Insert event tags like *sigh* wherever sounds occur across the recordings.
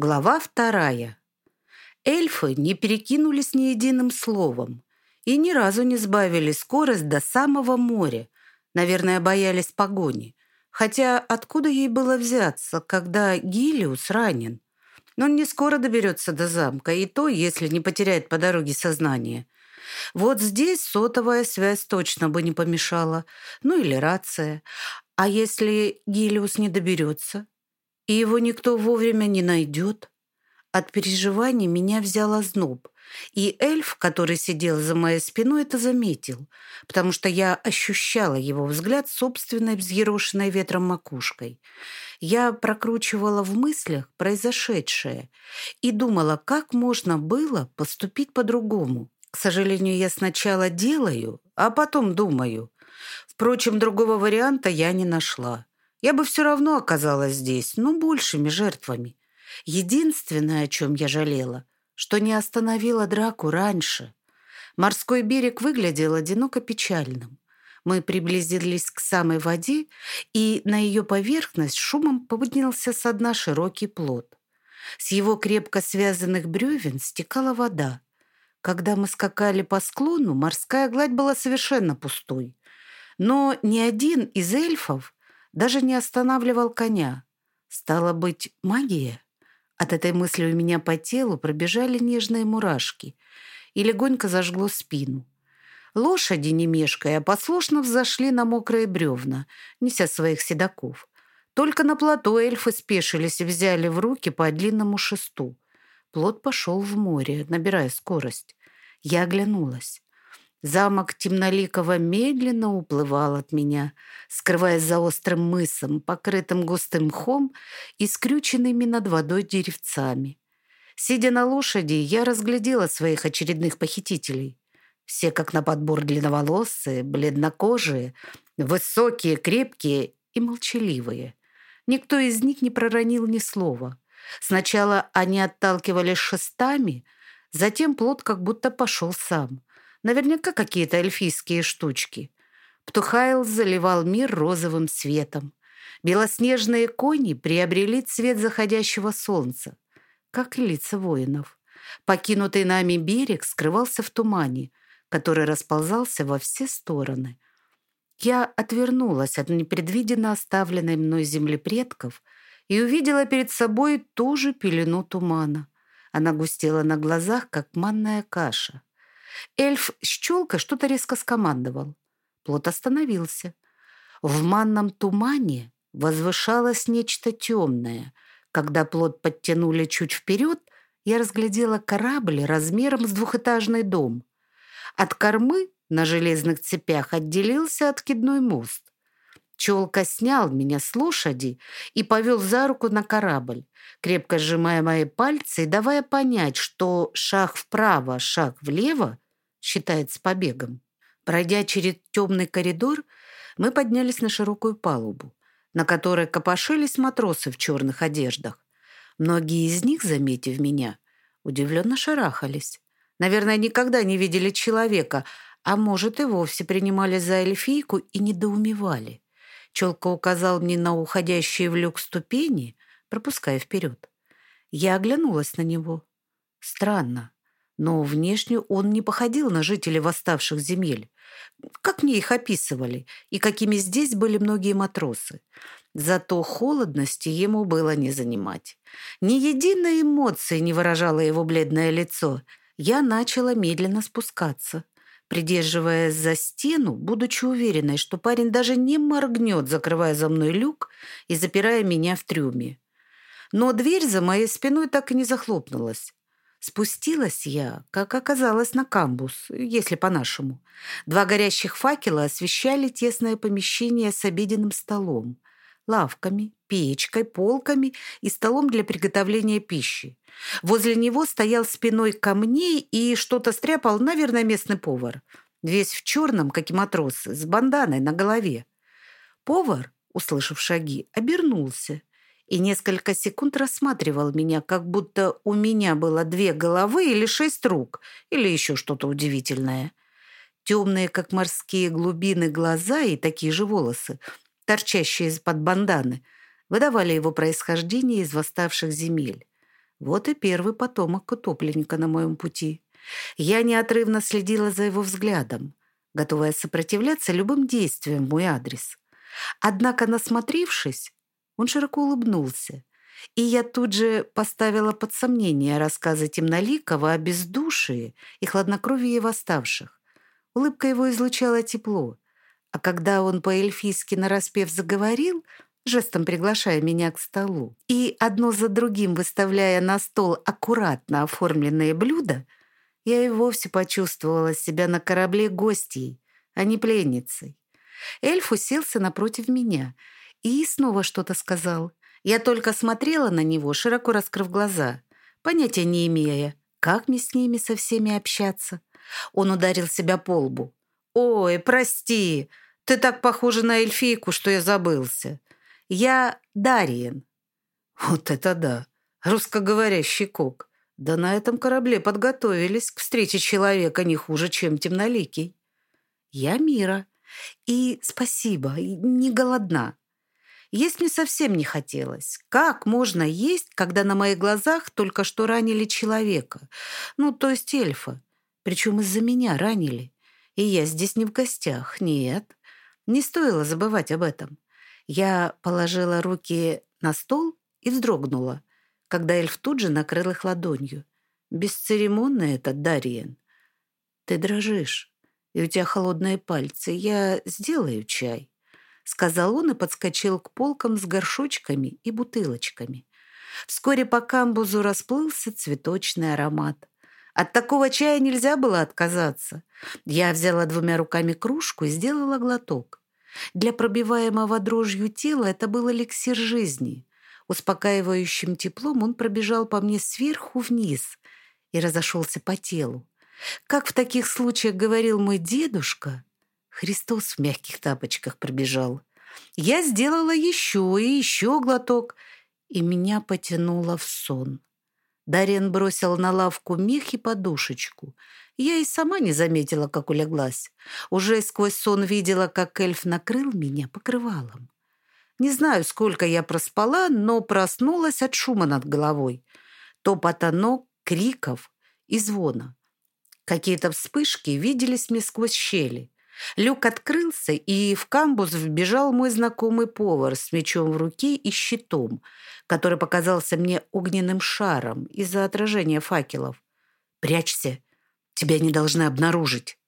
Глава вторая. Эльфы не перекинулись ни единым словом и ни разу не сбавили скорость до самого моря. Наверное, боялись погони. Хотя откуда ей было взяться, когда Гилиус ранен? Но он не скоро доберется до замка, и то, если не потеряет по дороге сознание. Вот здесь сотовая связь точно бы не помешала. Ну или рация. А если Гилиус не доберется? И его никто вовремя не найдет. От переживаний меня взял озноб, и эльф, который сидел за моей спиной, это заметил, потому что я ощущала его взгляд собственной взъерошенной ветром макушкой. Я прокручивала в мыслях произошедшее и думала, как можно было поступить по-другому. К сожалению, я сначала делаю, а потом думаю. Впрочем, другого варианта я не нашла. Я бы все равно оказалась здесь, но большими жертвами. Единственное, о чем я жалела, что не остановила драку раньше. Морской берег выглядел одиноко печальным. Мы приблизились к самой воде, и на ее поверхность шумом поднялся со дна широкий плот. С его крепко связанных бревен стекала вода. Когда мы скакали по склону, морская гладь была совершенно пустой. Но ни один из эльфов даже не останавливал коня. Стало быть, магия? От этой мысли у меня по телу пробежали нежные мурашки и легонько зажгло спину. Лошади, не мешкая, послушно взошли на мокрые бревна, неся своих седаков. Только на плато эльфы спешились и взяли в руки по длинному шесту. Плот пошел в море, набирая скорость. Я оглянулась. Замок Темноликова медленно уплывал от меня, скрываясь за острым мысом, покрытым густым мхом и скрюченными над водой деревцами. Сидя на лошади, я разглядела своих очередных похитителей. Все как на подбор длинноволосые, бледнокожие, высокие, крепкие и молчаливые. Никто из них не проронил ни слова. Сначала они отталкивались шестами, затем плод как будто пошел сам — Наверняка какие-то эльфийские штучки. Птухайл заливал мир розовым светом. Белоснежные кони приобрели цвет заходящего солнца, как и лица воинов. Покинутый нами берег скрывался в тумане, который расползался во все стороны. Я отвернулась от непредвиденно оставленной мной земли предков и увидела перед собой ту же пелену тумана. Она густела на глазах, как манная каша. Эльф с челкой что-то резко скомандовал. Плот остановился. В манном тумане возвышалось нечто темное. Когда плот подтянули чуть вперед, я разглядела корабль размером с двухэтажный дом. От кормы на железных цепях отделился откидной мост. Челка снял меня с лошади и повел за руку на корабль, крепко сжимая мои пальцы и давая понять, что шаг вправо, шаг влево считается побегом. Пройдя через темный коридор, мы поднялись на широкую палубу, на которой копошились матросы в черных одеждах. Многие из них, заметив меня, удивленно шарахались. Наверное, никогда не видели человека, а может и вовсе принимали за эльфийку и недоумевали. Челка указал мне на уходящие в люк ступени, пропуская вперед. Я оглянулась на него. Странно но внешне он не походил на жителей восставших земель. Как мне их описывали, и какими здесь были многие матросы. Зато холодности ему было не занимать. Ни единой эмоции не выражало его бледное лицо. Я начала медленно спускаться, придерживаясь за стену, будучи уверенной, что парень даже не моргнет, закрывая за мной люк и запирая меня в трюме. Но дверь за моей спиной так и не захлопнулась. Спустилась я, как оказалось, на камбус, если по-нашему. Два горящих факела освещали тесное помещение с обеденным столом, лавками, печкой, полками и столом для приготовления пищи. Возле него стоял спиной ко мне и что-то стряпал, наверное, местный повар. Весь в черном, как и матросы, с банданой на голове. Повар, услышав шаги, обернулся и несколько секунд рассматривал меня, как будто у меня было две головы или шесть рук, или еще что-то удивительное. Темные, как морские глубины, глаза и такие же волосы, торчащие из-под банданы, выдавали его происхождение из восставших земель. Вот и первый потомок утопленника на моем пути. Я неотрывно следила за его взглядом, готовая сопротивляться любым действиям в мой адрес. Однако, насмотревшись, он широко улыбнулся, и я тут же поставила под сомнение рассказы Темноликова о бездушии и хладнокровии восставших. Улыбка его излучала тепло, а когда он по-эльфийски нараспев заговорил, жестом приглашая меня к столу, и одно за другим выставляя на стол аккуратно оформленные блюда, я и вовсе почувствовала себя на корабле гостьей, а не пленницей. Эльф уселся напротив меня и снова что-то сказал. Я только смотрела на него, широко раскрыв глаза, понятия не имея, как мне с ними со всеми общаться. Он ударил себя по лбу. «Ой, прости, ты так похожа на эльфийку, что я забылся. Я Дариен». Вот это да, русскоговорящий кок. Да на этом корабле подготовились к встрече человека не хуже, чем темноликий. Я Мира. И спасибо, не голодна. Есть мне совсем не хотелось. Как можно есть, когда на моих глазах только что ранили человека? Ну, то есть эльфа. Причем из-за меня ранили. И я здесь не в гостях. Нет, не стоило забывать об этом. Я положила руки на стол и вздрогнула, когда эльф тут же накрыл их ладонью. Бесцеремонно это, Дарьен. Ты дрожишь, и у тебя холодные пальцы. Я сделаю чай сказал он и подскочил к полкам с горшочками и бутылочками. Вскоре по камбузу расплылся цветочный аромат. От такого чая нельзя было отказаться. Я взяла двумя руками кружку и сделала глоток. Для пробиваемого дрожью тела это был эликсир жизни. Успокаивающим теплом он пробежал по мне сверху вниз и разошелся по телу. Как в таких случаях говорил мой дедушка, Христос в мягких тапочках пробежал. Я сделала еще и еще глоток, и меня потянуло в сон. Дарьян бросил на лавку мех и подушечку. Я и сама не заметила, как улеглась. Уже сквозь сон видела, как эльф накрыл меня покрывалом. Не знаю, сколько я проспала, но проснулась от шума над головой. Топота ног, криков и звона. Какие-то вспышки виделись мне сквозь щели. Люк открылся, и в камбуз вбежал мой знакомый повар с мечом в руке и щитом, который показался мне огненным шаром из-за отражения факелов. «Прячься! Тебя не должны обнаружить!»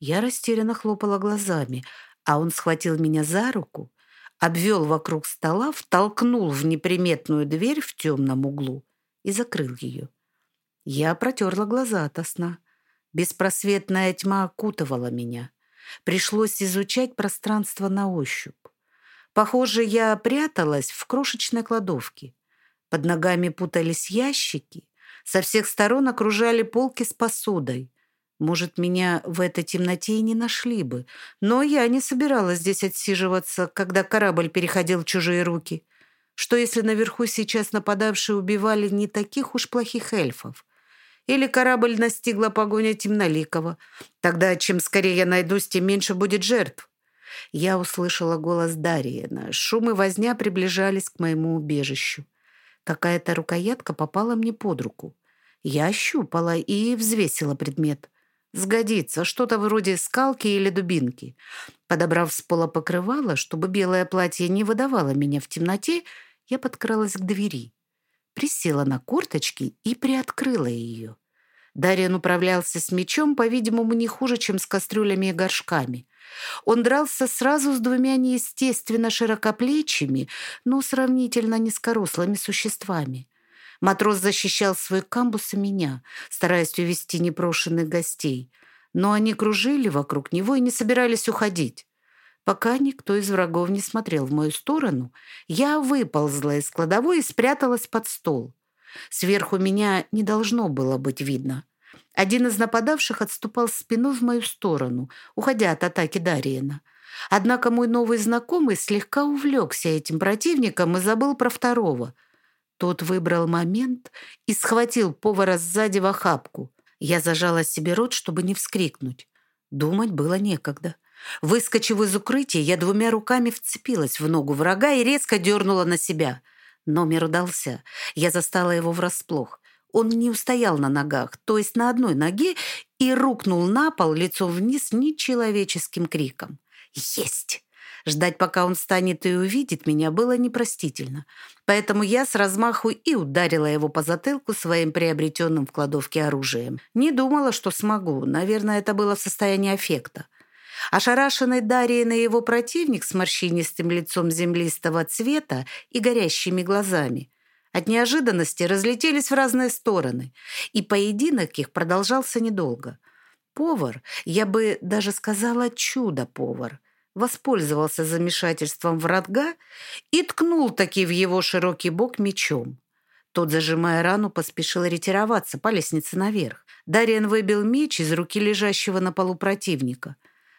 Я растерянно хлопала глазами, а он схватил меня за руку, обвел вокруг стола, втолкнул в неприметную дверь в темном углу и закрыл ее. Я протерла глаза ото сна. Беспросветная тьма окутывала меня. Пришлось изучать пространство на ощупь. Похоже, я пряталась в крошечной кладовке. Под ногами путались ящики, со всех сторон окружали полки с посудой. Может, меня в этой темноте и не нашли бы, но я не собиралась здесь отсиживаться, когда корабль переходил в чужие руки. Что если наверху сейчас нападавшие убивали не таких уж плохих эльфов? Или корабль настигла погоня Темноликова. Тогда чем скорее я найдусь, тем меньше будет жертв. Я услышала голос Дарьина. Шум и возня приближались к моему убежищу. Какая-то рукоятка попала мне под руку. Я ощупала и взвесила предмет. Сгодится, что-то вроде скалки или дубинки. Подобрав с пола покрывало, чтобы белое платье не выдавало меня в темноте, я подкралась к двери присела на корточки и приоткрыла ее. Дарьян управлялся с мечом, по-видимому, не хуже, чем с кастрюлями и горшками. Он дрался сразу с двумя неестественно широкоплечими, но сравнительно низкорослыми существами. Матрос защищал свой камбус и меня, стараясь увести непрошенных гостей. Но они кружили вокруг него и не собирались уходить. Пока никто из врагов не смотрел в мою сторону, я выползла из кладовой и спряталась под стол. Сверху меня не должно было быть видно. Один из нападавших отступал спиной в мою сторону, уходя от атаки Дариена. Однако мой новый знакомый слегка увлекся этим противником и забыл про второго. Тот выбрал момент и схватил повара сзади в охапку. Я зажала себе рот, чтобы не вскрикнуть. Думать было некогда. Выскочив из укрытия, я двумя руками вцепилась в ногу врага и резко дернула на себя. Номер удался. Я застала его врасплох. Он не устоял на ногах, то есть на одной ноге, и рухнул на пол лицом вниз нечеловеческим криком. «Есть!» Ждать, пока он встанет и увидит меня, было непростительно. Поэтому я с размаху и ударила его по затылку своим приобретенным в кладовке оружием. Не думала, что смогу. Наверное, это было в состоянии аффекта. Ошарашенный Дарьей на его противник с морщинистым лицом землистого цвета и горящими глазами. От неожиданности разлетелись в разные стороны, и поединок их продолжался недолго. Повар, я бы даже сказала чудо-повар, воспользовался замешательством врага и ткнул таки в его широкий бок мечом. Тот, зажимая рану, поспешил ретироваться по лестнице наверх. Дариан выбил меч из руки лежащего на полу противника.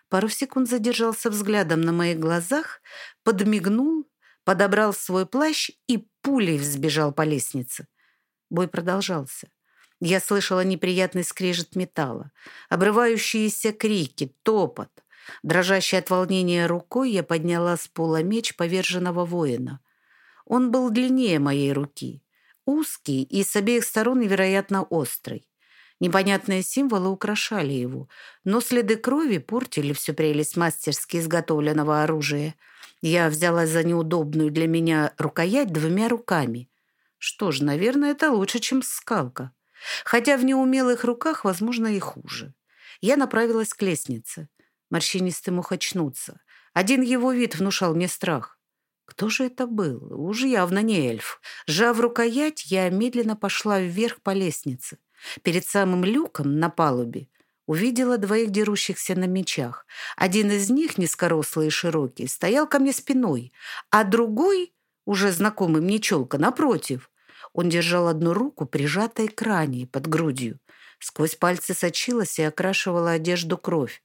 Пару секунд задержался взглядом на моих глазах, подмигнул, подобрал свой плащ и пулей взбежал по лестнице. Бой продолжался. Я слышала неприятный скрежет металла, обрывающиеся крики, топот. Дрожащей от волнения рукой я подняла с пола меч поверженного воина. Он был длиннее моей руки, узкий и с обеих сторон невероятно острый. Непонятные символы украшали его, но следы крови портили всю прелесть мастерски изготовленного оружия. Я взялась за неудобную для меня рукоять двумя руками. Что ж, наверное, это лучше, чем скалка. Хотя в неумелых руках, возможно, и хуже. Я направилась к лестнице. Морщинистый мог очнуться. Один его вид внушал мне страх. Кто же это был? Уж явно не эльф. Жав рукоять, я медленно пошла вверх по лестнице. Перед самым люком на палубе увидела двоих дерущихся на мечах. Один из них, низкорослый и широкий, стоял ко мне спиной, а другой, уже знакомый мне челка, напротив. Он держал одну руку, прижатой к ране под грудью. Сквозь пальцы сочилась и окрашивала одежду кровь.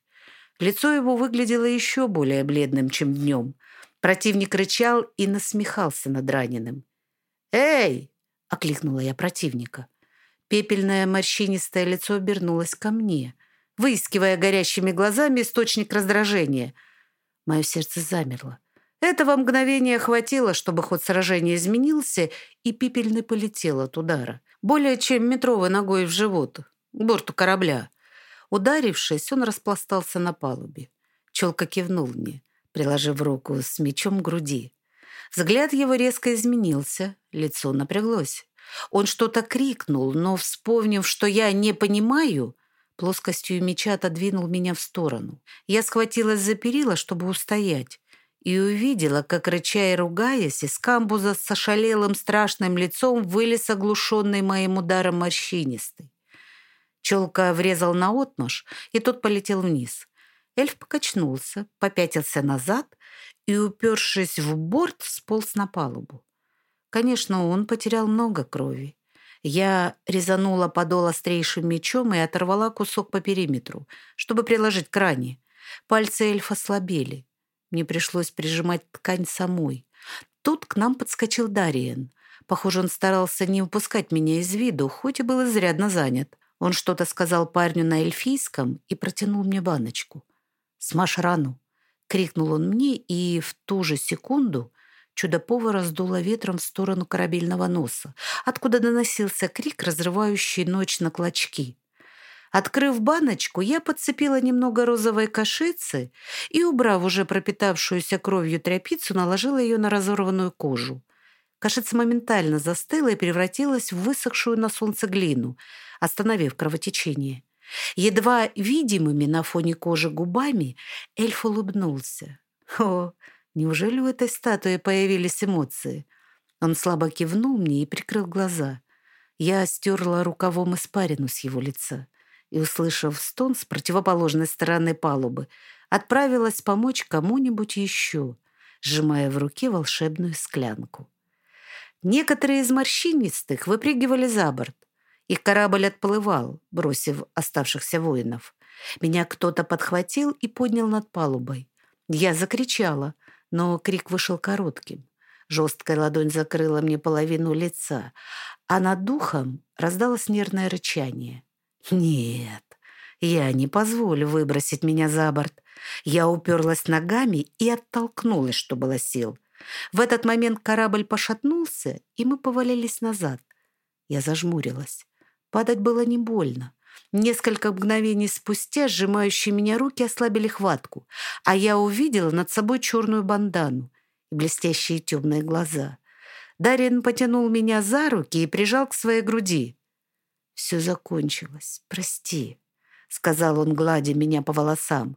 Лицо его выглядело еще более бледным, чем днем. Противник рычал и насмехался над раненым. «Эй!» — окликнула я противника. Пепельное морщинистое лицо обернулось ко мне, выискивая горящими глазами источник раздражения. Мое сердце замерло. Этого мгновения хватило, чтобы ход сражения изменился, и пепельный полетел от удара. Более чем метровой ногой в живот, к борту корабля. Ударившись, он распластался на палубе. Челка кивнул мне, приложив руку с мечом к груди. Взгляд его резко изменился, лицо напряглось. Он что-то крикнул, но, вспомнив, что я не понимаю, плоскостью меча отодвинул меня в сторону. Я схватилась за перила, чтобы устоять, и увидела, как, рыча и ругаясь, из камбуза с ошалелым страшным лицом вылез оглушенный моим ударом морщинистый. Челка врезал на отмаш, и тот полетел вниз. Эльф покачнулся, попятился назад и, упершись в борт, сполз на палубу. Конечно, он потерял много крови. Я резанула подол острейшим мечом и оторвала кусок по периметру, чтобы приложить к ране. Пальцы эльфа слабели. Мне пришлось прижимать ткань самой. Тут к нам подскочил Дариен. Похоже, он старался не упускать меня из виду, хоть и был изрядно занят. Он что-то сказал парню на эльфийском и протянул мне баночку. «Смажь рану!» — крикнул он мне, и в ту же секунду чудо-повара сдуло ветром в сторону корабельного носа, откуда доносился крик, разрывающий ночь на клочки. Открыв баночку, я подцепила немного розовой кашицы и, убрав уже пропитавшуюся кровью тряпицу, наложила ее на разорванную кожу. Кашица моментально застыла и превратилась в высохшую на солнце глину, остановив кровотечение. Едва видимыми на фоне кожи губами эльф улыбнулся. «О, неужели у этой статуи появились эмоции?» Он слабо кивнул мне и прикрыл глаза. Я стерла рукавом испарину с его лица и, услышав стон с противоположной стороны палубы, отправилась помочь кому-нибудь еще, сжимая в руке волшебную склянку. Некоторые из морщинистых выпрыгивали за борт. Их корабль отплывал, бросив оставшихся воинов. Меня кто-то подхватил и поднял над палубой. Я закричала, но крик вышел коротким. Жесткая ладонь закрыла мне половину лица, а над духом раздалось нервное рычание. «Нет, я не позволю выбросить меня за борт». Я уперлась ногами и оттолкнулась, что было сил. В этот момент корабль пошатнулся, и мы повалились назад. Я зажмурилась. Падать было не больно. Несколько мгновений спустя сжимающие меня руки ослабили хватку, а я увидела над собой черную бандану и блестящие темные глаза. Дарин потянул меня за руки и прижал к своей груди. «Все закончилось. Прости», — сказал он, гладя меня по волосам.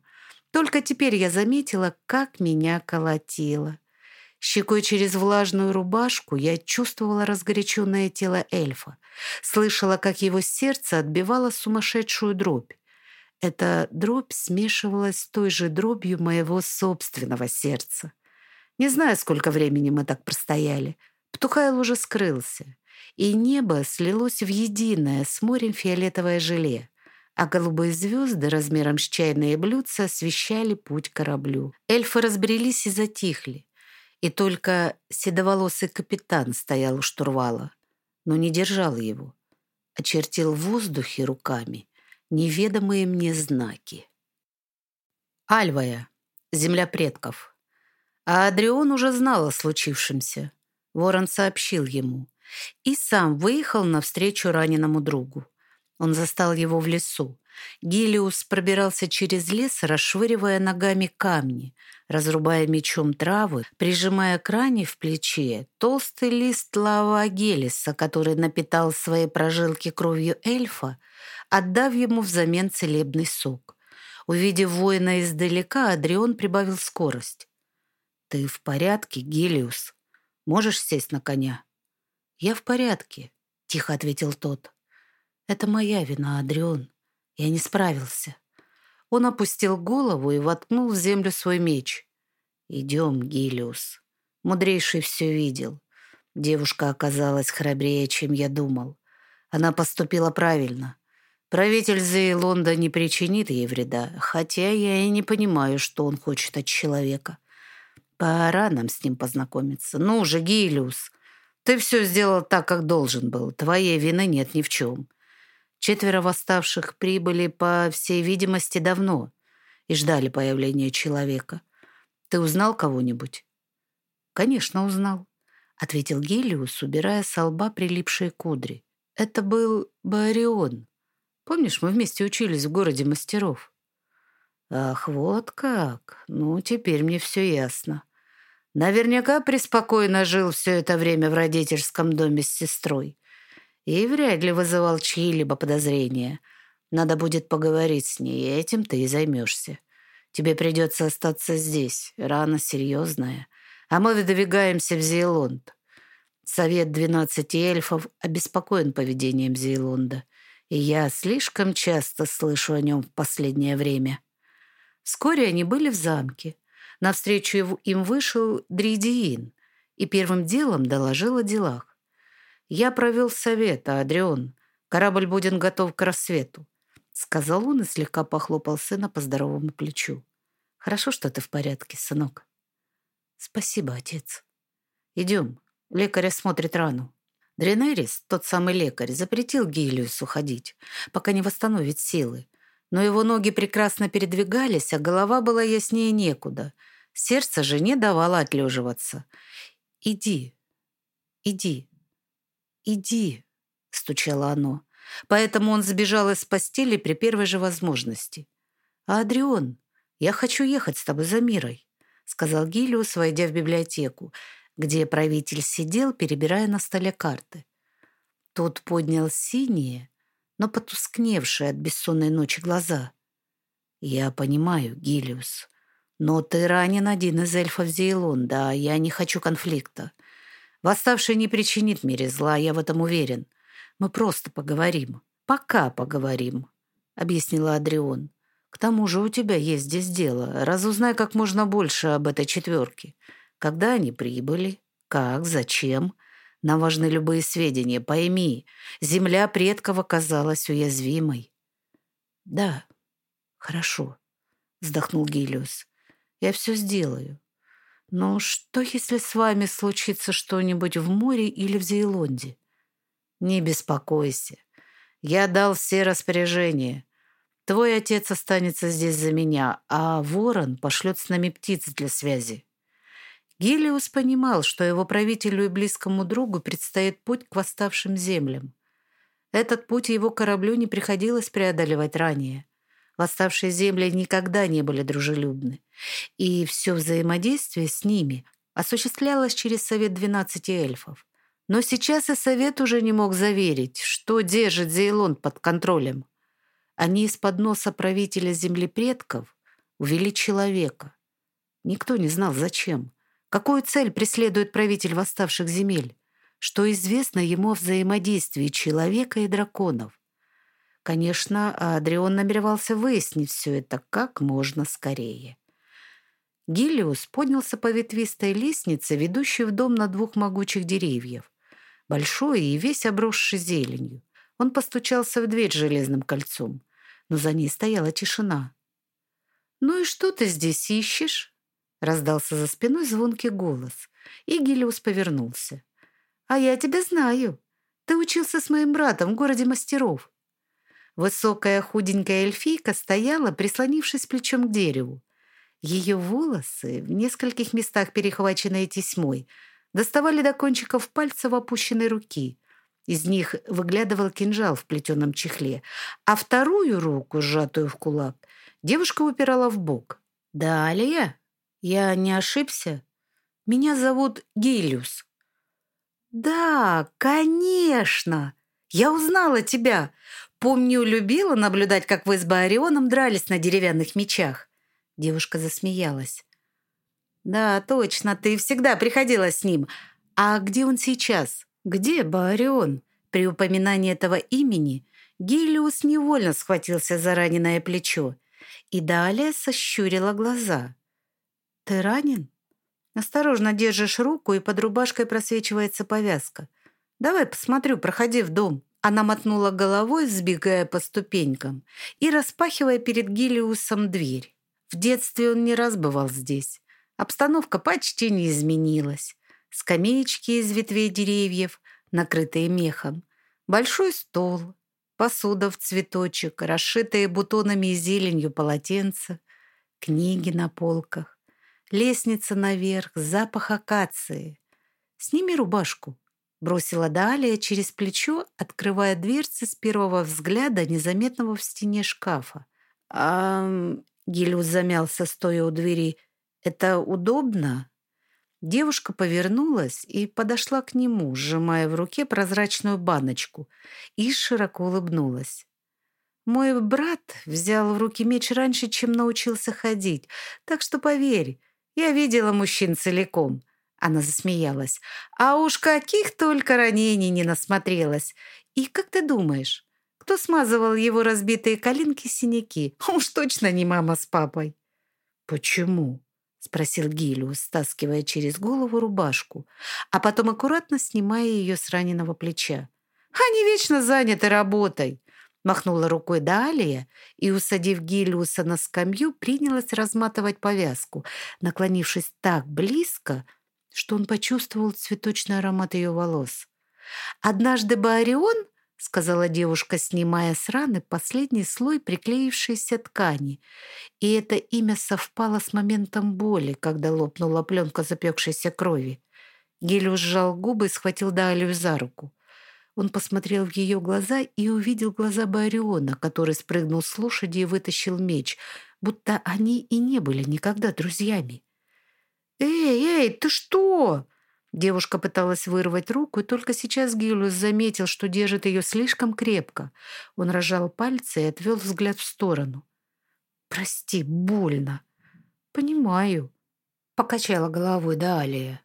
Только теперь я заметила, как меня колотило. Щекой через влажную рубашку я чувствовала разгоряченное тело эльфа, слышала, как его сердце отбивало сумасшедшую дробь. Эта дробь смешивалась с той же дробью моего собственного сердца. Не знаю, сколько времени мы так простояли. Птухайл уже скрылся, и небо слилось в единое с морем фиолетовое желе, а голубые звезды размером с чайные блюдца освещали путь кораблю. Эльфы разбрелись и затихли. И только седоволосый капитан стоял у штурвала, но не держал его. Очертил в воздухе руками неведомые мне знаки. Альвая, земля предков. А Адрион уже знал о случившемся. Ворон сообщил ему. И сам выехал навстречу раненому другу. Он застал его в лесу. Гилиус пробирался через лес, расшвыривая ногами камни, разрубая мечом травы, прижимая к ране в плече толстый лист лава Гелиса, который напитал свои прожилки кровью эльфа, отдав ему взамен целебный сок. Увидев воина издалека, Адрион прибавил скорость. «Ты в порядке, Гелиус? Можешь сесть на коня?» «Я в порядке», — тихо ответил тот. «Это моя вина, Адрион. Я не справился». Он опустил голову и воткнул в землю свой меч. «Идем, Гилиус». Мудрейший все видел. Девушка оказалась храбрее, чем я думал. Она поступила правильно. Правитель Зейлонда не причинит ей вреда, хотя я и не понимаю, что он хочет от человека. Пора нам с ним познакомиться. Ну же, Гилиус, ты все сделал так, как должен был. Твоей вины нет ни в чем. Четверо восставших прибыли, по всей видимости, давно и ждали появления человека. Ты узнал кого-нибудь? Конечно, узнал, ответил Гелиус, убирая с лба прилипшие кудри. Это был Барион. Помнишь, мы вместе учились в городе мастеров? Ах, вот как. Ну, теперь мне все ясно. Наверняка преспокойно жил все это время в родительском доме с сестрой и вряд ли вызывал чьи-либо подозрения. Надо будет поговорить с ней, и этим ты и займешься. Тебе придется остаться здесь. Рана серьезная. А мы выдвигаемся в Зейлонд. Совет двенадцати эльфов обеспокоен поведением Зейлонда, и я слишком часто слышу о нем в последнее время. Вскоре они были в замке. Навстречу им вышел Дридиин и первым делом доложил о делах. «Я провел совет, а Адрион. Корабль будет готов к рассвету», — сказал он и слегка похлопал сына по здоровому плечу. «Хорошо, что ты в порядке, сынок». «Спасибо, отец». «Идем. Лекарь осмотрит рану». Дренерис, тот самый лекарь, запретил Гилиусу ходить, пока не восстановит силы. Но его ноги прекрасно передвигались, а голова была яснее некуда. Сердце же не давало отлеживаться. «Иди, иди», «Иди», — стучало оно. Поэтому он сбежал из постели при первой же возможности. «А Адрион, я хочу ехать с тобой за мирой», — сказал Гилиус, войдя в библиотеку, где правитель сидел, перебирая на столе карты. Тот поднял синие, но потускневшие от бессонной ночи глаза. «Я понимаю, Гилиус, но ты ранен один из эльфов Зейлонда, а я не хочу конфликта. Восставший не причинит мире зла, я в этом уверен. Мы просто поговорим. Пока поговорим», — объяснила Адрион. «К тому же у тебя есть здесь дело. Разузнай как можно больше об этой четверке. Когда они прибыли? Как? Зачем?» Нам важны любые сведения. Пойми, земля предков оказалась уязвимой. Да, хорошо, вздохнул Гилиус. Я все сделаю. Но что, если с вами случится что-нибудь в море или в Зейлонде? Не беспокойся. Я дал все распоряжения. Твой отец останется здесь за меня, а ворон пошлет с нами птиц для связи. Гелиус понимал, что его правителю и близкому другу предстоит путь к восставшим землям. Этот путь его кораблю не приходилось преодолевать ранее. Восставшие земли никогда не были дружелюбны, и все взаимодействие с ними осуществлялось через Совет 12 эльфов. Но сейчас и Совет уже не мог заверить, что держит Зейлон под контролем. Они из-под носа правителя земли предков увели человека. Никто не знал, зачем. Какую цель преследует правитель восставших земель? Что известно ему о взаимодействии человека и драконов? Конечно, Адрион намеревался выяснить все это как можно скорее. Гилиус поднялся по ветвистой лестнице, ведущей в дом на двух могучих деревьев. Большой и весь обросший зеленью. Он постучался в дверь железным кольцом, но за ней стояла тишина. «Ну и что ты здесь ищешь?» Раздался за спиной звонкий голос, и Гелиус повернулся. «А я тебя знаю. Ты учился с моим братом в городе мастеров». Высокая худенькая эльфийка стояла, прислонившись плечом к дереву. Ее волосы, в нескольких местах перехваченные тесьмой, доставали до кончиков пальцев опущенной руки. Из них выглядывал кинжал в плетеном чехле, а вторую руку, сжатую в кулак, девушка упирала в бок. «Далее?» Я не ошибся? Меня зовут Гелиус. Да, конечно. Я узнала тебя. Помню, любила наблюдать, как вы с Баарионом дрались на деревянных мечах. Девушка засмеялась. Да, точно, ты всегда приходила с ним. А где он сейчас? Где Баарион? При упоминании этого имени Гелиус невольно схватился за раненое плечо и далее сощурила глаза. «Ты ранен?» «Осторожно держишь руку, и под рубашкой просвечивается повязка. Давай посмотрю, проходи в дом». Она мотнула головой, сбегая по ступенькам и распахивая перед Гилиусом дверь. В детстве он не раз бывал здесь. Обстановка почти не изменилась. Скамеечки из ветвей деревьев, накрытые мехом. Большой стол, посуда в цветочек, расшитые бутонами и зеленью полотенца, книги на полках. Лестница наверх, запах акации. «Сними рубашку», — бросила Далия через плечо, открывая дверцы с первого взгляда, незаметного в стене шкафа. «А...» — Гилюс замялся, стоя у двери. «Это удобно?» Девушка повернулась и подошла к нему, сжимая в руке прозрачную баночку, и широко улыбнулась. «Мой брат взял в руки меч раньше, чем научился ходить, так что поверь, я видела мужчин целиком. Она засмеялась. А уж каких только ранений не насмотрелась. И как ты думаешь, кто смазывал его разбитые коленки-синяки? *laughs* Уж точно не мама с папой. Почему? спросил Гилиус, стаскивая через голову рубашку, а потом аккуратно снимая ее с раненого плеча. Они вечно заняты работой. Махнула рукой Далия и, усадив Гелиуса на скамью, принялась разматывать повязку, наклонившись так близко, что он почувствовал цветочный аромат ее волос. «Однажды Баарион, — сказала девушка, снимая с раны последний слой приклеившейся ткани, и это имя совпало с моментом боли, когда лопнула пленка запекшейся крови. Гелиус сжал губы и схватил Далию за руку. Он посмотрел в ее глаза и увидел глаза Бариона, который спрыгнул с лошади и вытащил меч, будто они и не были никогда друзьями. «Эй, эй, ты что?» Девушка пыталась вырвать руку, и только сейчас Гилюс заметил, что держит ее слишком крепко. Он разжал пальцы и отвел взгляд в сторону. «Прости, больно». «Понимаю», — покачала головой Далия.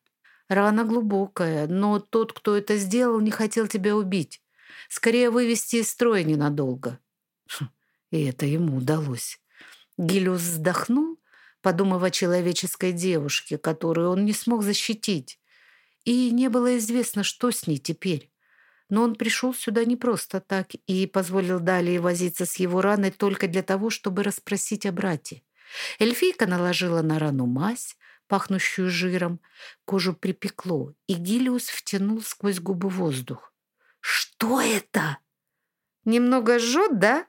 Рана глубокая, но тот, кто это сделал, не хотел тебя убить. Скорее вывести из строя ненадолго. Хм, и это ему удалось. Гилюс вздохнул, подумав о человеческой девушке, которую он не смог защитить. И не было известно, что с ней теперь. Но он пришел сюда не просто так и позволил далее возиться с его раной только для того, чтобы расспросить о брате. Эльфийка наложила на рану мазь, пахнущую жиром. Кожу припекло, и Гилиус втянул сквозь губы воздух. «Что это?» «Немного жжет, да?»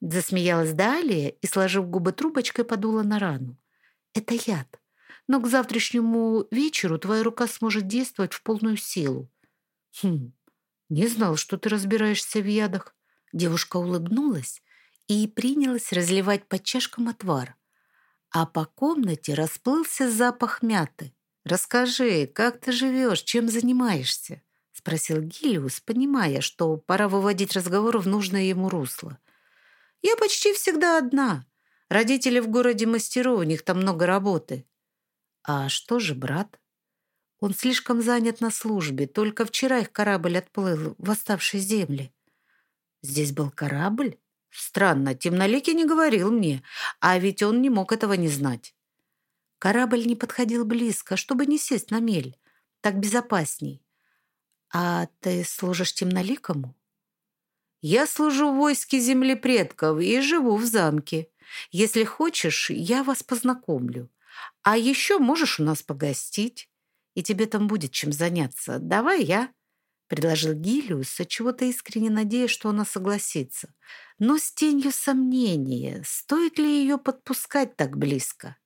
Засмеялась Далия и, сложив губы трубочкой, подула на рану. «Это яд. но к завтрашнему вечеру твоя рука сможет действовать в полную силу. Хм, не знал, что ты разбираешься в ядах. Девушка улыбнулась и принялась разливать по чашкам отвар. А по комнате расплылся запах мяты. «Расскажи, как ты живешь, чем занимаешься?» — спросил Гилиус, понимая, что пора выводить разговор в нужное ему русло. «Я почти всегда одна. Родители в городе мастеров, у них там много работы». «А что же брат?» «Он слишком занят на службе. Только вчера их корабль отплыл в оставшие земли». «Здесь был корабль?» «Странно, Темноликий не говорил мне, а ведь он не мог этого не знать». Корабль не подходил близко, чтобы не сесть на мель. Так безопасней. А ты служишь темноликому? Я служу в войске земли предков и живу в замке. Если хочешь, я вас познакомлю. А еще можешь у нас погостить. И тебе там будет чем заняться. Давай я, — предложил Гилиус, отчего-то искренне надеясь, что она согласится. Но с тенью сомнения, стоит ли ее подпускать так близко.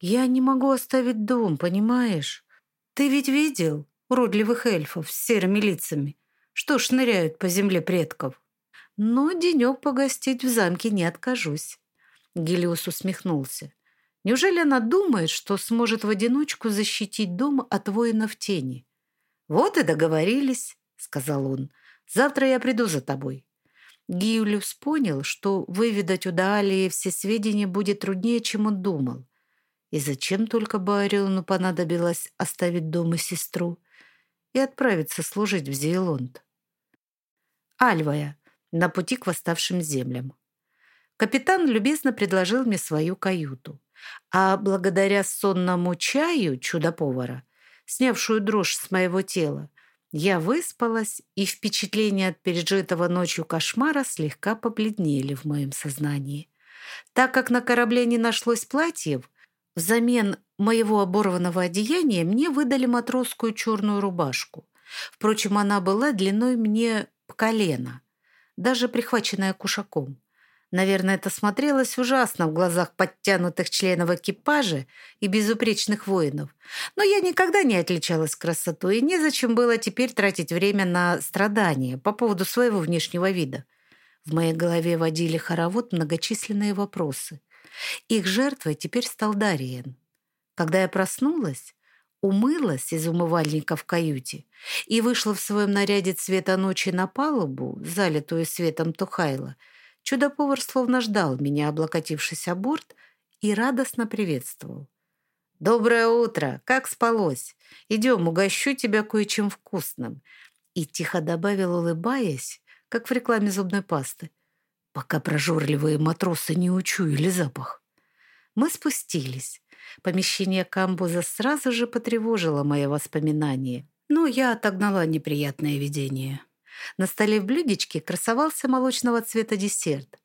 Я не могу оставить дом, понимаешь? Ты ведь видел уродливых эльфов с серыми лицами, что шныряют по земле предков? Но денек погостить в замке не откажусь. Гелиос усмехнулся. Неужели она думает, что сможет в одиночку защитить дом от воинов тени? «Вот и договорились», — сказал он. «Завтра я приду за тобой». Гиулиус понял, что выведать у Даалии все сведения будет труднее, чем он думал. И зачем только Баариону понадобилось оставить дома сестру и отправиться служить в Зейлонд? Альвая, на пути к восставшим землям. Капитан любезно предложил мне свою каюту, а благодаря сонному чаю чудо-повара, снявшую дрожь с моего тела, я выспалась, и впечатления от пережитого ночью кошмара слегка побледнели в моем сознании. Так как на корабле не нашлось платьев, Взамен моего оборванного одеяния мне выдали матросскую черную рубашку. Впрочем, она была длиной мне по колено, даже прихваченная кушаком. Наверное, это смотрелось ужасно в глазах подтянутых членов экипажа и безупречных воинов. Но я никогда не отличалась красотой, и незачем было теперь тратить время на страдания по поводу своего внешнего вида. В моей голове водили хоровод многочисленные вопросы – их жертвой теперь стал Дариен. Когда я проснулась, умылась из умывальника в каюте и вышла в своем наряде цвета ночи на палубу, залитую светом Тухайла, чудо-повар словно ждал меня, облокотившись о борт, и радостно приветствовал. «Доброе утро! Как спалось? Идем, угощу тебя кое-чем вкусным!» И тихо добавил, улыбаясь, как в рекламе зубной пасты пока прожорливые матросы не учуяли запах. Мы спустились. Помещение камбуза сразу же потревожило мои воспоминания, но я отогнала неприятное видение. На столе в блюдечке красовался молочного цвета десерт.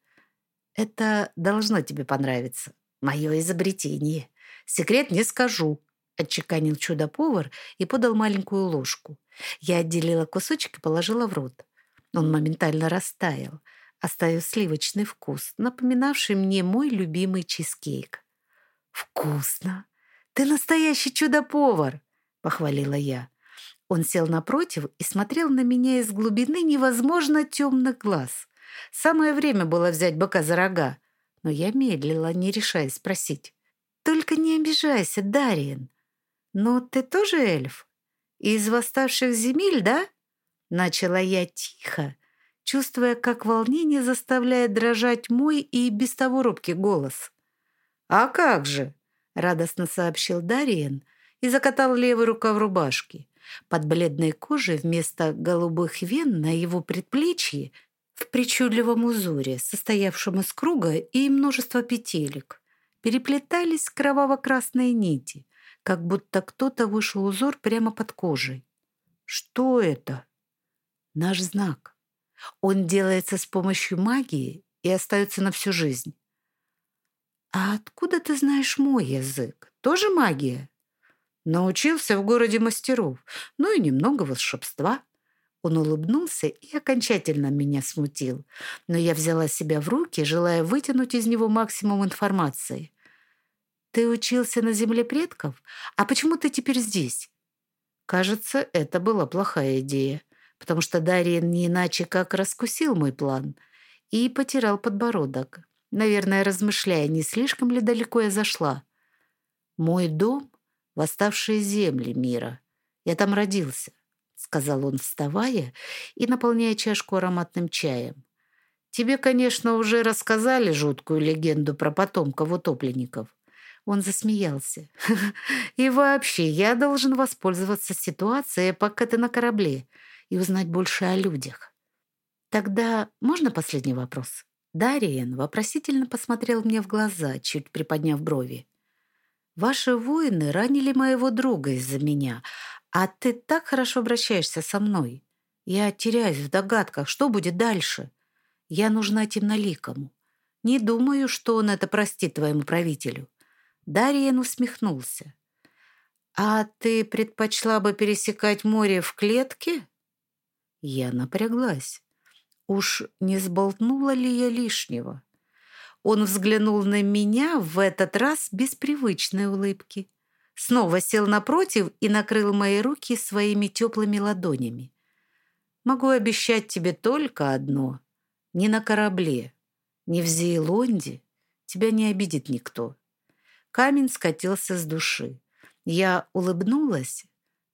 «Это должно тебе понравиться. Мое изобретение. Секрет не скажу», — отчеканил чудо-повар и подал маленькую ложку. Я отделила кусочек и положила в рот. Он моментально растаял — оставив сливочный вкус, напоминавший мне мой любимый чизкейк. «Вкусно! Ты настоящий чудо-повар!» — похвалила я. Он сел напротив и смотрел на меня из глубины невозможно темных глаз. Самое время было взять быка за рога, но я медлила, не решаясь спросить. «Только не обижайся, Дариен. Но ты тоже эльф? Из восставших земель, да?» Начала я тихо, чувствуя, как волнение заставляет дрожать мой и без того робкий голос. «А как же!» — радостно сообщил Дариен и закатал левый рукав рубашки. Под бледной кожей вместо голубых вен на его предплечье в причудливом узоре, состоявшем из круга и множества петелек, переплетались кроваво-красные нити, как будто кто-то вышел узор прямо под кожей. «Что это?» «Наш знак», он делается с помощью магии и остается на всю жизнь. «А откуда ты знаешь мой язык? Тоже магия?» «Научился в городе мастеров, ну и немного волшебства». Он улыбнулся и окончательно меня смутил, но я взяла себя в руки, желая вытянуть из него максимум информации. ты учился на земле предков? А почему ты теперь здесь?» Кажется, это была плохая идея, потому что Дарьян не иначе как раскусил мой план и потирал подбородок, наверное, размышляя, не слишком ли далеко я зашла. «Мой дом — восставшие земли мира. Я там родился», — сказал он, вставая и наполняя чашку ароматным чаем. Тебе, конечно, уже рассказали жуткую легенду про потомков утопленников. Он засмеялся. *laughs* «И вообще, я должен воспользоваться ситуацией, пока ты на корабле, и узнать больше о людях». «Тогда можно последний вопрос?» Дариен вопросительно посмотрел мне в глаза, чуть приподняв брови. «Ваши воины ранили моего друга из-за меня, а ты так хорошо обращаешься со мной. Я теряюсь в догадках, что будет дальше». Я нужна темноликому. Не думаю, что он это простит твоему правителю». Дарьян усмехнулся. «А ты предпочла бы пересекать море в клетке?» Я напряглась. Уж не сболтнула ли я лишнего? Он взглянул на меня в этот раз без привычной улыбки. Снова сел напротив и накрыл мои руки своими теплыми ладонями. «Могу обещать тебе только одно. Ни на корабле, ни в Зейлонде тебя не обидит никто. Камень скатился с души. Я улыбнулась,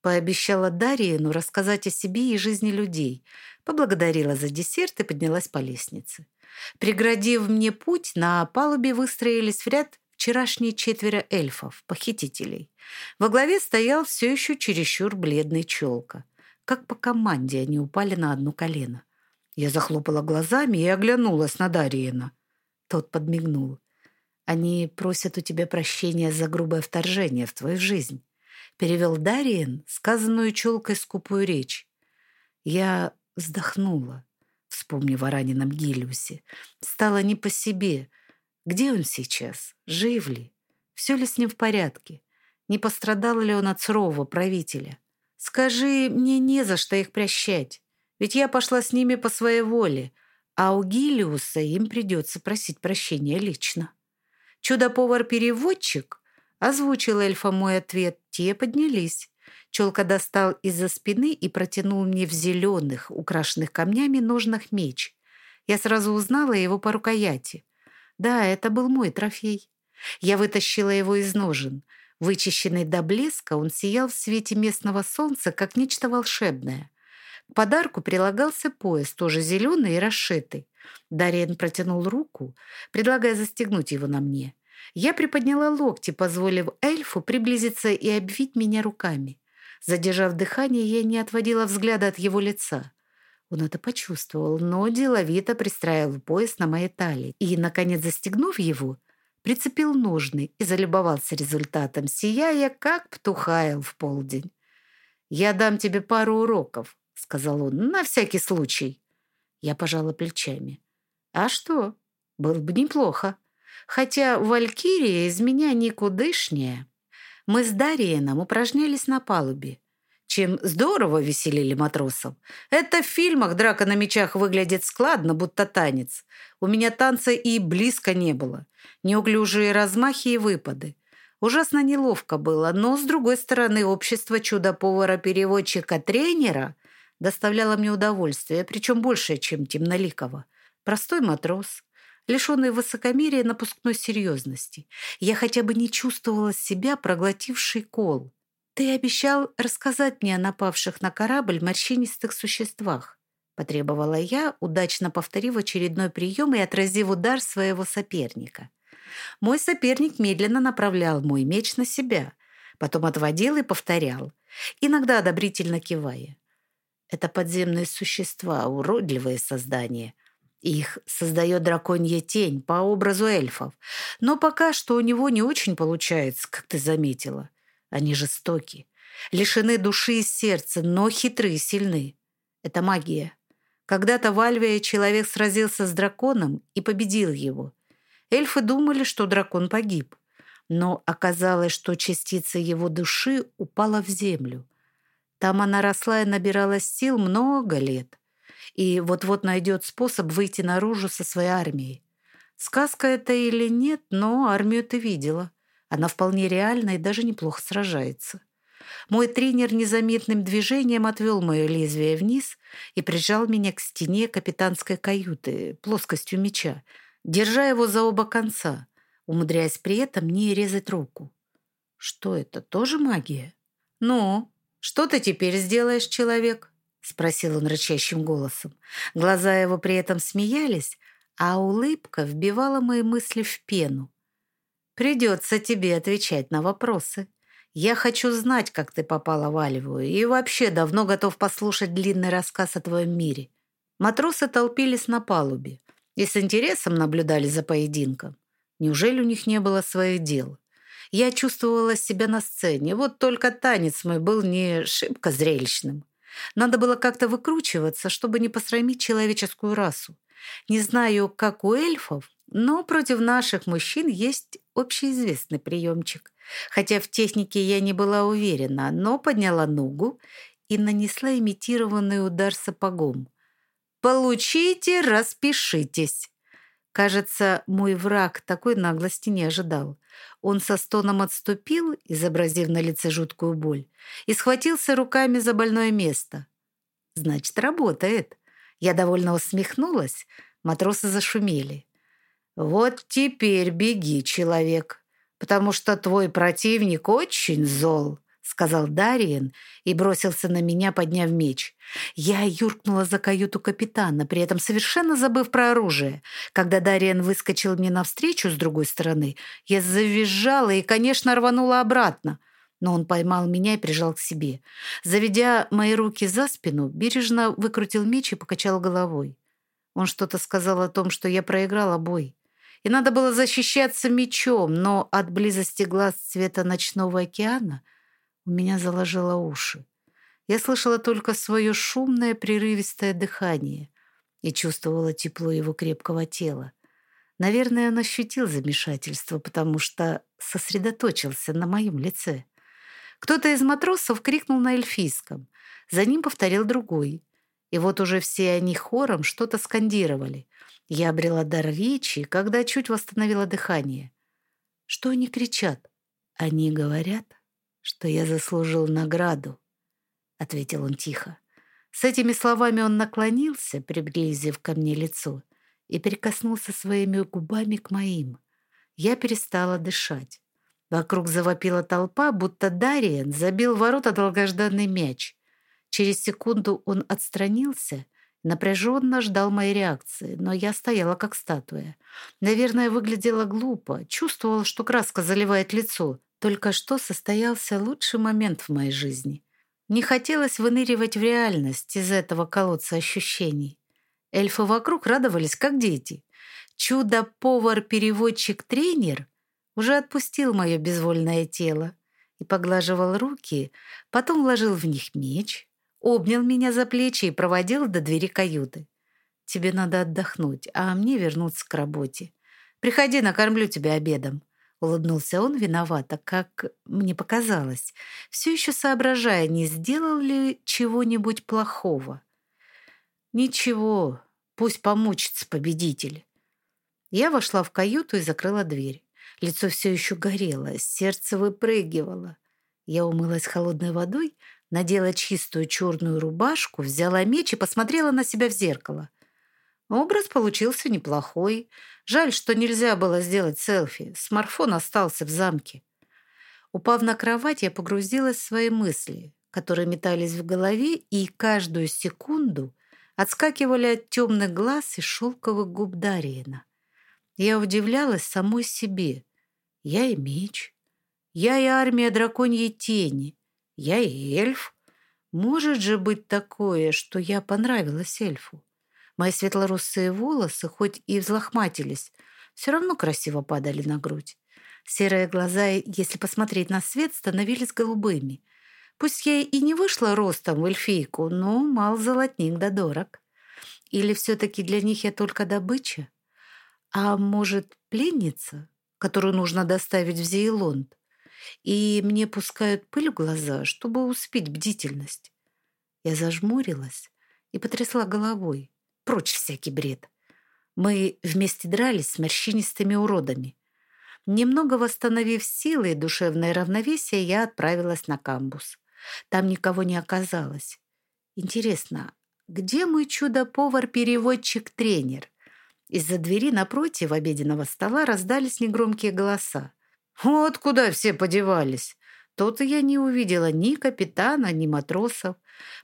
пообещала Дарьину рассказать о себе и жизни людей, поблагодарила за десерт и поднялась по лестнице. Преградив мне путь, на палубе выстроились в ряд вчерашние четверо эльфов, похитителей. Во главе стоял все еще чересчур бледный челка. Как по команде они упали на одно колено. Я захлопала глазами и оглянулась на Дариена. Тот подмигнул. «Они просят у тебя прощения за грубое вторжение в твою жизнь», перевел Дариен сказанную челкой скупую речь. Я вздохнула, вспомнив о раненом Гилиусе. Стало не по себе. Где он сейчас? Жив ли? Все ли с ним в порядке? Не пострадал ли он от сурового правителя? Скажи, мне не за что их прощать. Ведь я пошла с ними по своей воле, а у Гилиуса им придется просить прощения лично. Чудо-повар-переводчик озвучил эльфа мой ответ. Те поднялись. Челка достал из-за спины и протянул мне в зеленых, украшенных камнями ножнах меч. Я сразу узнала его по рукояти. Да, это был мой трофей. Я вытащила его из ножен. Вычищенный до блеска, он сиял в свете местного солнца, как нечто волшебное. К подарку прилагался пояс, тоже зеленый и расшитый. Дариен протянул руку, предлагая застегнуть его на мне. Я приподняла локти, позволив эльфу приблизиться и обвить меня руками. Задержав дыхание, я не отводила взгляда от его лица. Он это почувствовал, но деловито пристраивал пояс на моей талии и, наконец, застегнув его, прицепил ножны и залюбовался результатом, сияя, как птухаял в полдень. «Я дам тебе пару уроков», — сказал он, — «на всякий случай». Я пожала плечами. «А что? Было бы неплохо. Хотя Валькирия из меня никудышняя». Мы с Дариеном упражнялись на палубе, чем здорово веселили матросов. Это в фильмах драка на мечах выглядит складно, будто танец. У меня танца и близко не было. Неуклюжие размахи и выпады. Ужасно неловко было, но, с другой стороны, общество чудо-повара-переводчика-тренера доставляла мне удовольствие, причем большее, чем темноликого. Простой матрос, лишенный высокомерия напускной серьезности. Я хотя бы не чувствовала себя проглотивший кол. «Ты обещал рассказать мне о напавших на корабль морщинистых существах», потребовала я, удачно повторив очередной прием и отразив удар своего соперника. Мой соперник медленно направлял мой меч на себя, потом отводил и повторял, иногда одобрительно кивая. Это подземные существа, уродливые создания. Их создает драконья тень по образу эльфов. Но пока что у него не очень получается, как ты заметила. Они жестоки, лишены души и сердца, но хитры и сильны. Это магия. Когда-то в Альвии человек сразился с драконом и победил его. Эльфы думали, что дракон погиб. Но оказалось, что частица его души упала в землю. Там она росла и набиралась сил много лет. И вот-вот найдет способ выйти наружу со своей армией. Сказка это или нет, но армию ты видела. Она вполне реальна и даже неплохо сражается. Мой тренер незаметным движением отвел мое лезвие вниз и прижал меня к стене капитанской каюты плоскостью меча, держа его за оба конца, умудряясь при этом не резать руку. Что это, тоже магия? Ну, что ты теперь сделаешь, человек? Спросил он рычащим голосом. Глаза его при этом смеялись, а улыбка вбивала мои мысли в пену. Придется тебе отвечать на вопросы. Я хочу знать, как ты попала в Альвию, и вообще давно готов послушать длинный рассказ о твоем мире. Матросы толпились на палубе и с интересом наблюдали за поединком. Неужели у них не было своих дел? Я чувствовала себя на сцене, вот только танец мой был не шибко зрелищным. Надо было как-то выкручиваться, чтобы не посрамить человеческую расу. Не знаю, как у эльфов, но против наших мужчин есть общеизвестный приемчик. Хотя в технике я не была уверена, но подняла ногу и нанесла имитированный удар сапогом. «Получите, распишитесь!» Кажется, мой враг такой наглости не ожидал. Он со стоном отступил, изобразив на лице жуткую боль, и схватился руками за больное место. «Значит, работает!» Я довольно усмехнулась, матросы зашумели. «Вот теперь беги, человек!» потому что твой противник очень зол», — сказал Дариен и бросился на меня, подняв меч. Я юркнула за каюту капитана, при этом совершенно забыв про оружие. Когда Дариен выскочил мне навстречу с другой стороны, я завизжала и, конечно, рванула обратно. Но он поймал меня и прижал к себе. Заведя мои руки за спину, бережно выкрутил меч и покачал головой. Он что-то сказал о том, что я проиграла бой и надо было защищаться мечом, но от близости глаз цвета ночного океана у меня заложило уши. Я слышала только свое шумное прерывистое дыхание и чувствовала тепло его крепкого тела. Наверное, он ощутил замешательство, потому что сосредоточился на моем лице. Кто-то из матросов крикнул на эльфийском. За ним повторил другой. И вот уже все они хором что-то скандировали. Я обрела дар речи, когда чуть восстановила дыхание. Что они кричат? Они говорят, что я заслужил награду, ответил он тихо. С этими словами он наклонился, приблизив ко мне лицо, и прикоснулся своими губами к моим. Я перестала дышать. Вокруг завопила толпа, будто Дариен забил ворота долгожданный мяч. Через секунду он отстранился Напряженно ждал моей реакции, но я стояла как статуя. Наверное, выглядела глупо, чувствовала, что краска заливает лицо. Только что состоялся лучший момент в моей жизни. Не хотелось выныривать в реальность из этого колодца ощущений. Эльфы вокруг радовались, как дети. Чудо-повар-переводчик-тренер уже отпустил мое безвольное тело и поглаживал руки, потом вложил в них меч, обнял меня за плечи и проводил до двери каюты. «Тебе надо отдохнуть, а мне вернуться к работе. Приходи, накормлю тебя обедом». Улыбнулся он виновато, как мне показалось, все еще соображая, не сделал ли чего-нибудь плохого. «Ничего, пусть помучится победитель». Я вошла в каюту и закрыла дверь. Лицо все еще горело, сердце выпрыгивало. Я умылась холодной водой, надела чистую черную рубашку, взяла меч и посмотрела на себя в зеркало. Образ получился неплохой. Жаль, что нельзя было сделать селфи. Смартфон остался в замке. Упав на кровать, я погрузилась в свои мысли, которые метались в голове и каждую секунду отскакивали от темных глаз и шелковых губ Дариена. Я удивлялась самой себе. Я и меч. Я и армия драконьей тени. Я и эльф. Может же быть такое, что я понравилась эльфу. Мои светлорусые волосы, хоть и взлохматились, все равно красиво падали на грудь. Серые глаза, если посмотреть на свет, становились голубыми. Пусть я и не вышла ростом в эльфийку, но мал золотник да дорог. Или все-таки для них я только добыча? А может, пленница, которую нужно доставить в Зейлонд? и мне пускают пыль в глаза, чтобы успеть бдительность. Я зажмурилась и потрясла головой. Прочь всякий бред. Мы вместе дрались с морщинистыми уродами. Немного восстановив силы и душевное равновесие, я отправилась на камбус. Там никого не оказалось. Интересно, где мой чудо-повар-переводчик-тренер? Из-за двери напротив обеденного стола раздались негромкие голоса. «Вот куда все подевались!» Тут я не увидела ни капитана, ни матросов.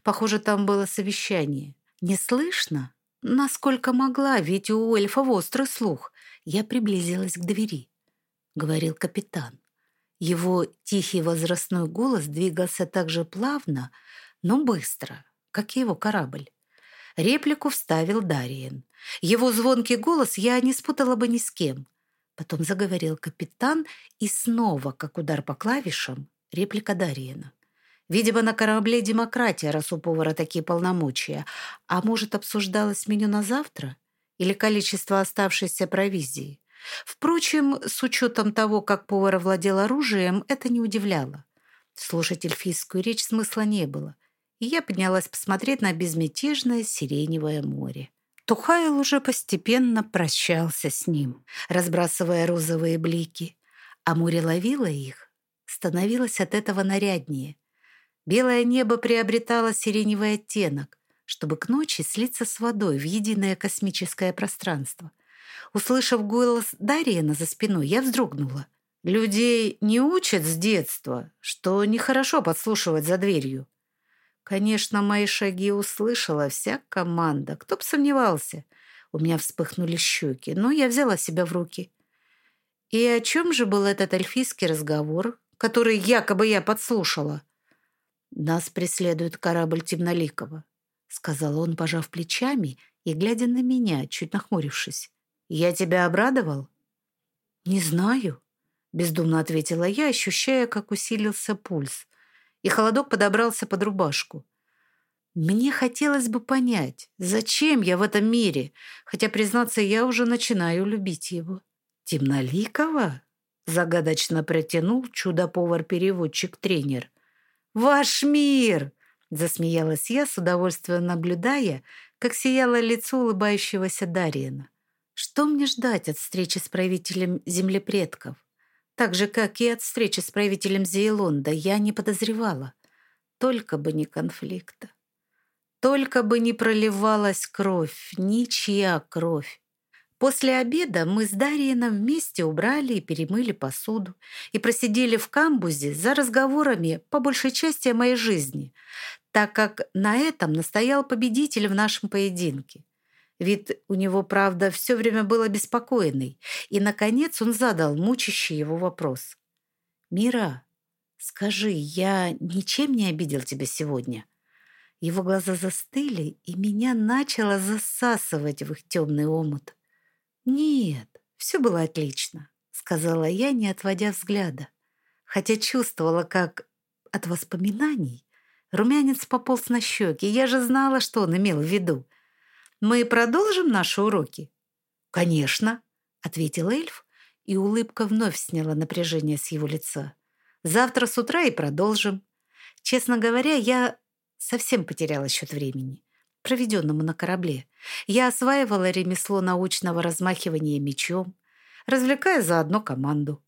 Похоже, там было совещание. Не слышно? Насколько могла, ведь у эльфа острый слух. Я приблизилась к двери. Говорил капитан. Его тихий возрастной голос двигался так же плавно, но быстро, как и его корабль. Реплику вставил Дариен. Его звонкий голос я не спутала бы ни с кем. Потом заговорил капитан, и снова, как удар по клавишам, реплика Дариена. Видимо, на корабле демократия, раз у повара такие полномочия. А может, обсуждалось меню на завтра? Или количество оставшейся провизии? Впрочем, с учетом того, как повар владел оружием, это не удивляло. Слушать эльфийскую речь смысла не было и я поднялась посмотреть на безмятежное сиреневое море. Тухайл уже постепенно прощался с ним, разбрасывая розовые блики, а море ловило их, становилось от этого наряднее. Белое небо приобретало сиреневый оттенок, чтобы к ночи слиться с водой в единое космическое пространство. Услышав голос Дариена за спиной, я вздрогнула. Людей не учат с детства, что нехорошо подслушивать за дверью. Конечно, мои шаги услышала вся команда. Кто бы сомневался. У меня вспыхнули щеки, но я взяла себя в руки. И о чем же был этот эльфийский разговор, который якобы я подслушала? «Нас преследует корабль Темноликова», — сказал он, пожав плечами и глядя на меня, чуть нахмурившись. «Я тебя обрадовал?» «Не знаю», — бездумно ответила я, ощущая, как усилился пульс и холодок подобрался под рубашку. Мне хотелось бы понять, зачем я в этом мире, хотя, признаться, я уже начинаю любить его. «Темноликого?» — загадочно протянул чудо-повар-переводчик-тренер. «Ваш мир!» — засмеялась я, с удовольствием наблюдая, как сияло лицо улыбающегося Дарьина. «Что мне ждать от встречи с правителем землепредков?» Так же, как и от встречи с правителем Зейлонда, я не подозревала. Только бы не конфликта. Только бы не проливалась кровь, ничья кровь. После обеда мы с Дарьином вместе убрали и перемыли посуду и просидели в камбузе за разговорами по большей части о моей жизни, так как на этом настоял победитель в нашем поединке. Вид у него, правда, все время был обеспокоенный, и, наконец, он задал мучащий его вопрос. «Мира, скажи, я ничем не обидел тебя сегодня?» Его глаза застыли, и меня начало засасывать в их темный омут. «Нет, все было отлично», — сказала я, не отводя взгляда, хотя чувствовала, как от воспоминаний румянец пополз на щеки. Я же знала, что он имел в виду — мы продолжим наши уроки?» «Конечно», — ответил эльф, и улыбка вновь сняла напряжение с его лица. «Завтра с утра и продолжим. Честно говоря, я совсем потеряла счет времени, проведенному на корабле. Я осваивала ремесло научного размахивания мечом, развлекая заодно команду.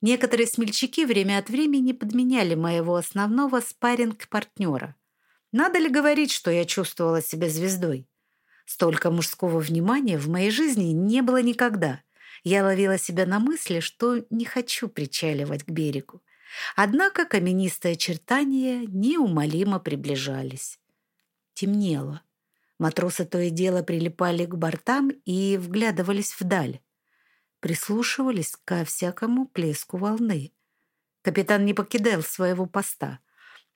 Некоторые смельчаки время от времени подменяли моего основного спарринг-партнера. Надо ли говорить, что я чувствовала себя звездой? Столько мужского внимания в моей жизни не было никогда. Я ловила себя на мысли, что не хочу причаливать к берегу. Однако каменистые очертания неумолимо приближались. Темнело. Матросы то и дело прилипали к бортам и вглядывались вдаль. Прислушивались ко всякому плеску волны. Капитан не покидал своего поста.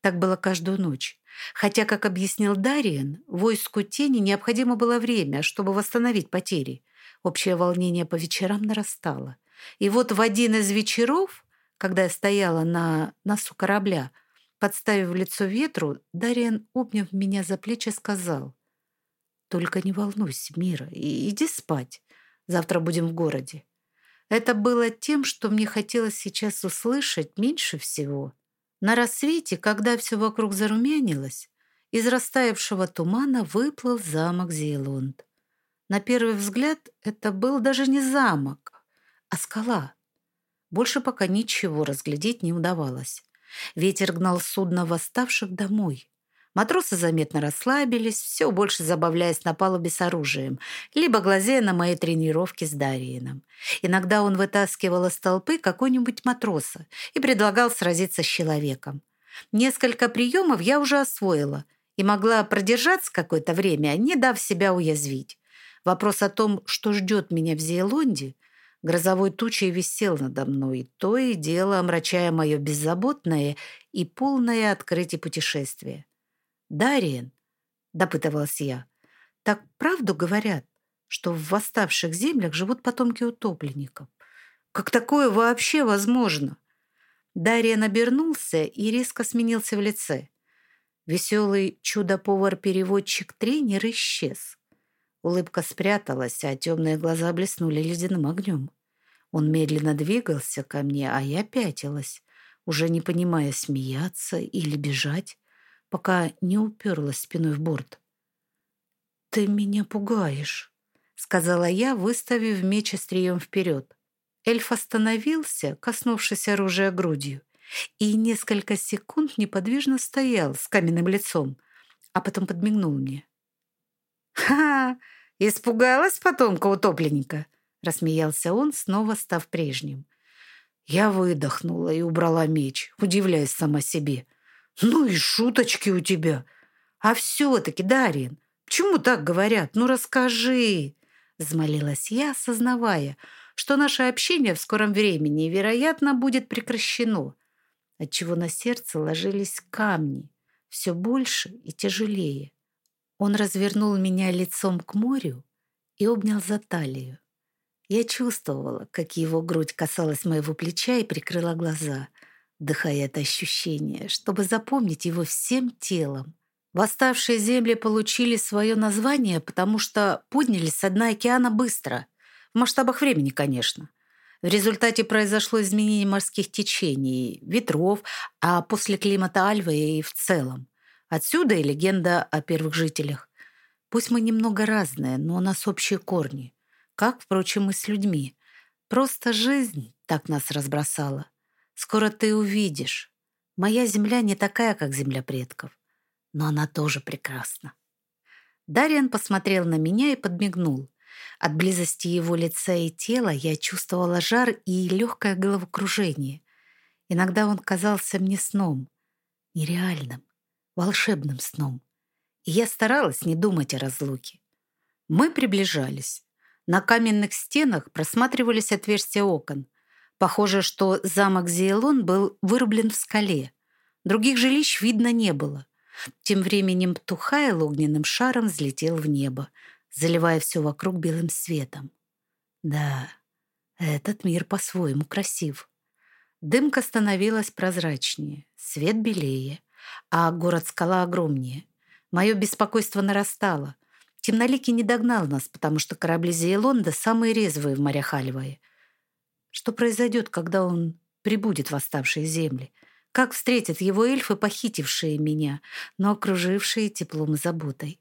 Так было каждую ночь. Хотя, как объяснил Дариен, войску тени необходимо было время, чтобы восстановить потери. Общее волнение по вечерам нарастало. И вот в один из вечеров, когда я стояла на носу корабля, подставив лицо ветру, Дариен, обняв меня за плечи, сказал, «Только не волнуйся, Мира, и иди спать. Завтра будем в городе». Это было тем, что мне хотелось сейчас услышать меньше всего – на рассвете, когда все вокруг зарумянилось, из растаявшего тумана выплыл замок Зейлонд. На первый взгляд это был даже не замок, а скала. Больше пока ничего разглядеть не удавалось. Ветер гнал судно восставших домой. Матросы заметно расслабились, все больше забавляясь на палубе с оружием, либо глазея на мои тренировки с Дариеном. Иногда он вытаскивал из толпы какой-нибудь матроса и предлагал сразиться с человеком. Несколько приемов я уже освоила и могла продержаться какое-то время, не дав себя уязвить. Вопрос о том, что ждет меня в Зейлонде, грозовой тучей висел надо мной, то и дело омрачая мое беззаботное и полное открытие путешествия. «Дариен», — допытывалась я, — «так правду говорят, что в восставших землях живут потомки утопленников? Как такое вообще возможно?» Дариен обернулся и резко сменился в лице. Веселый чудо-повар-переводчик-тренер исчез. Улыбка спряталась, а темные глаза блеснули ледяным огнем. Он медленно двигался ко мне, а я пятилась, уже не понимая, смеяться или бежать пока не уперлась спиной в борт. «Ты меня пугаешь», — сказала я, выставив меч острием вперед. Эльф остановился, коснувшись оружия грудью, и несколько секунд неподвижно стоял с каменным лицом, а потом подмигнул мне. «Ха! Испугалась потомка утопленника?» — рассмеялся он, снова став прежним. Я выдохнула и убрала меч, удивляясь сама себе. Ну и шуточки у тебя. А все-таки, Дарин, почему так говорят? Ну расскажи. Взмолилась я, осознавая, что наше общение в скором времени, вероятно, будет прекращено, отчего на сердце ложились камни, все больше и тяжелее. Он развернул меня лицом к морю и обнял за талию. Я чувствовала, как его грудь касалась моего плеча и прикрыла глаза — вдыхая это ощущение, чтобы запомнить его всем телом. Восставшие земли получили свое название, потому что поднялись с дна океана быстро. В масштабах времени, конечно. В результате произошло изменение морских течений, ветров, а после климата Альвы и в целом. Отсюда и легенда о первых жителях. Пусть мы немного разные, но у нас общие корни. Как, впрочем, и с людьми. Просто жизнь так нас разбросала. Скоро ты увидишь. Моя земля не такая, как земля предков, но она тоже прекрасна. Дариан посмотрел на меня и подмигнул. От близости его лица и тела я чувствовала жар и легкое головокружение. Иногда он казался мне сном, нереальным, волшебным сном. И я старалась не думать о разлуке. Мы приближались. На каменных стенах просматривались отверстия окон. Похоже, что замок Зейлон был вырублен в скале. Других жилищ видно не было. Тем временем Птухайл огненным шаром взлетел в небо, заливая все вокруг белым светом. Да, этот мир по-своему красив. Дымка становилась прозрачнее, свет белее, а город-скала огромнее. Мое беспокойство нарастало. Темноликий не догнал нас, потому что корабли Зейлонда самые резвые в морях Альваи — что произойдет, когда он прибудет в оставшие земли? Как встретят его эльфы, похитившие меня, но окружившие теплом и заботой?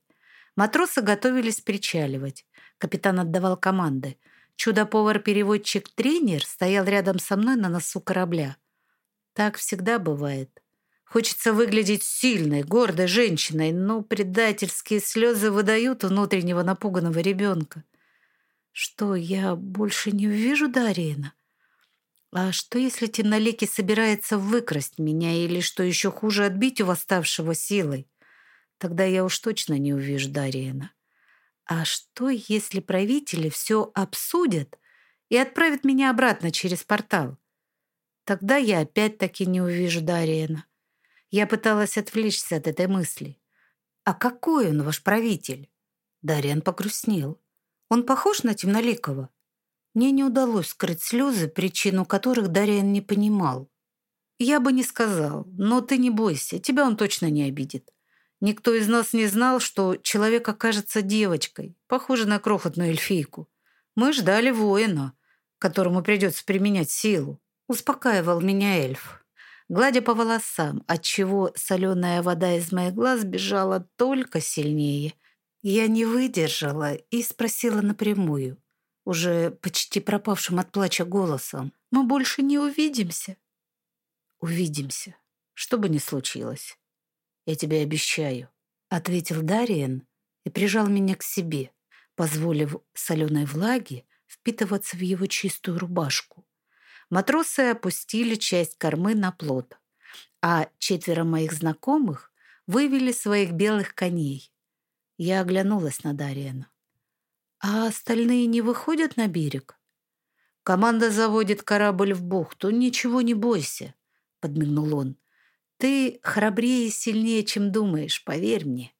Матросы готовились причаливать. Капитан отдавал команды. Чудо-повар-переводчик-тренер стоял рядом со мной на носу корабля. Так всегда бывает. Хочется выглядеть сильной, гордой женщиной, но предательские слезы выдают внутреннего напуганного ребенка. Что, я больше не увижу Дариена? А что, если темноликий собирается выкрасть меня или, что еще хуже, отбить у восставшего силой? Тогда я уж точно не увижу Дариена. А что, если правители все обсудят и отправят меня обратно через портал? Тогда я опять-таки не увижу Дариена. Я пыталась отвлечься от этой мысли. А какой он ваш правитель? Дариен погрустнел. Он похож на темноликого? Мне не удалось скрыть слезы, причину которых Дариан не понимал. «Я бы не сказал, но ты не бойся, тебя он точно не обидит. Никто из нас не знал, что человек окажется девочкой, похожей на крохотную эльфийку. Мы ждали воина, которому придется применять силу», — успокаивал меня эльф. Гладя по волосам, отчего соленая вода из моих глаз бежала только сильнее. Я не выдержала и спросила напрямую. Уже почти пропавшим от плача голосом. «Мы больше не увидимся». «Увидимся, что бы ни случилось. Я тебе обещаю», — ответил Дариен и прижал меня к себе, позволив соленой влаге впитываться в его чистую рубашку. Матросы опустили часть кормы на плот, а четверо моих знакомых вывели своих белых коней. Я оглянулась на Дариена. «А остальные не выходят на берег?» «Команда заводит корабль в бухту. Ничего не бойся», — подмигнул он. «Ты храбрее и сильнее, чем думаешь, поверь мне».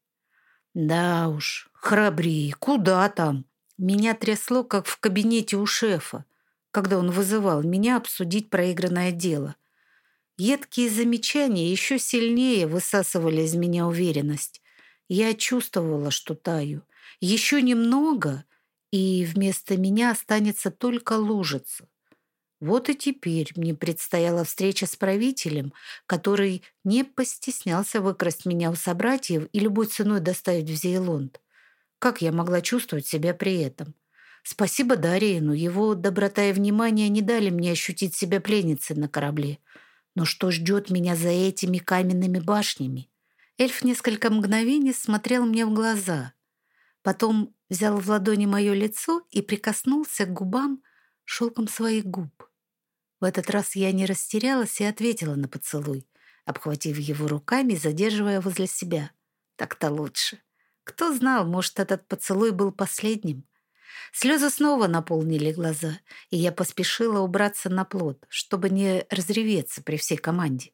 «Да уж, храбрее. Куда там?» Меня трясло, как в кабинете у шефа, когда он вызывал меня обсудить проигранное дело. Едкие замечания еще сильнее высасывали из меня уверенность. Я чувствовала, что таю. Еще немного, и вместо меня останется только лужица. Вот и теперь мне предстояла встреча с правителем, который не постеснялся выкрасть меня у собратьев и любой ценой доставить в Зейлонд. Как я могла чувствовать себя при этом? Спасибо Дариену, его доброта и внимание не дали мне ощутить себя пленницей на корабле. Но что ждет меня за этими каменными башнями? Эльф несколько мгновений смотрел мне в глаза. Потом взял в ладони мое лицо и прикоснулся к губам шелком своих губ. В этот раз я не растерялась и ответила на поцелуй, обхватив его руками, задерживая возле себя. Так-то лучше. Кто знал, может, этот поцелуй был последним. Слезы снова наполнили глаза, и я поспешила убраться на плот, чтобы не разреветься при всей команде.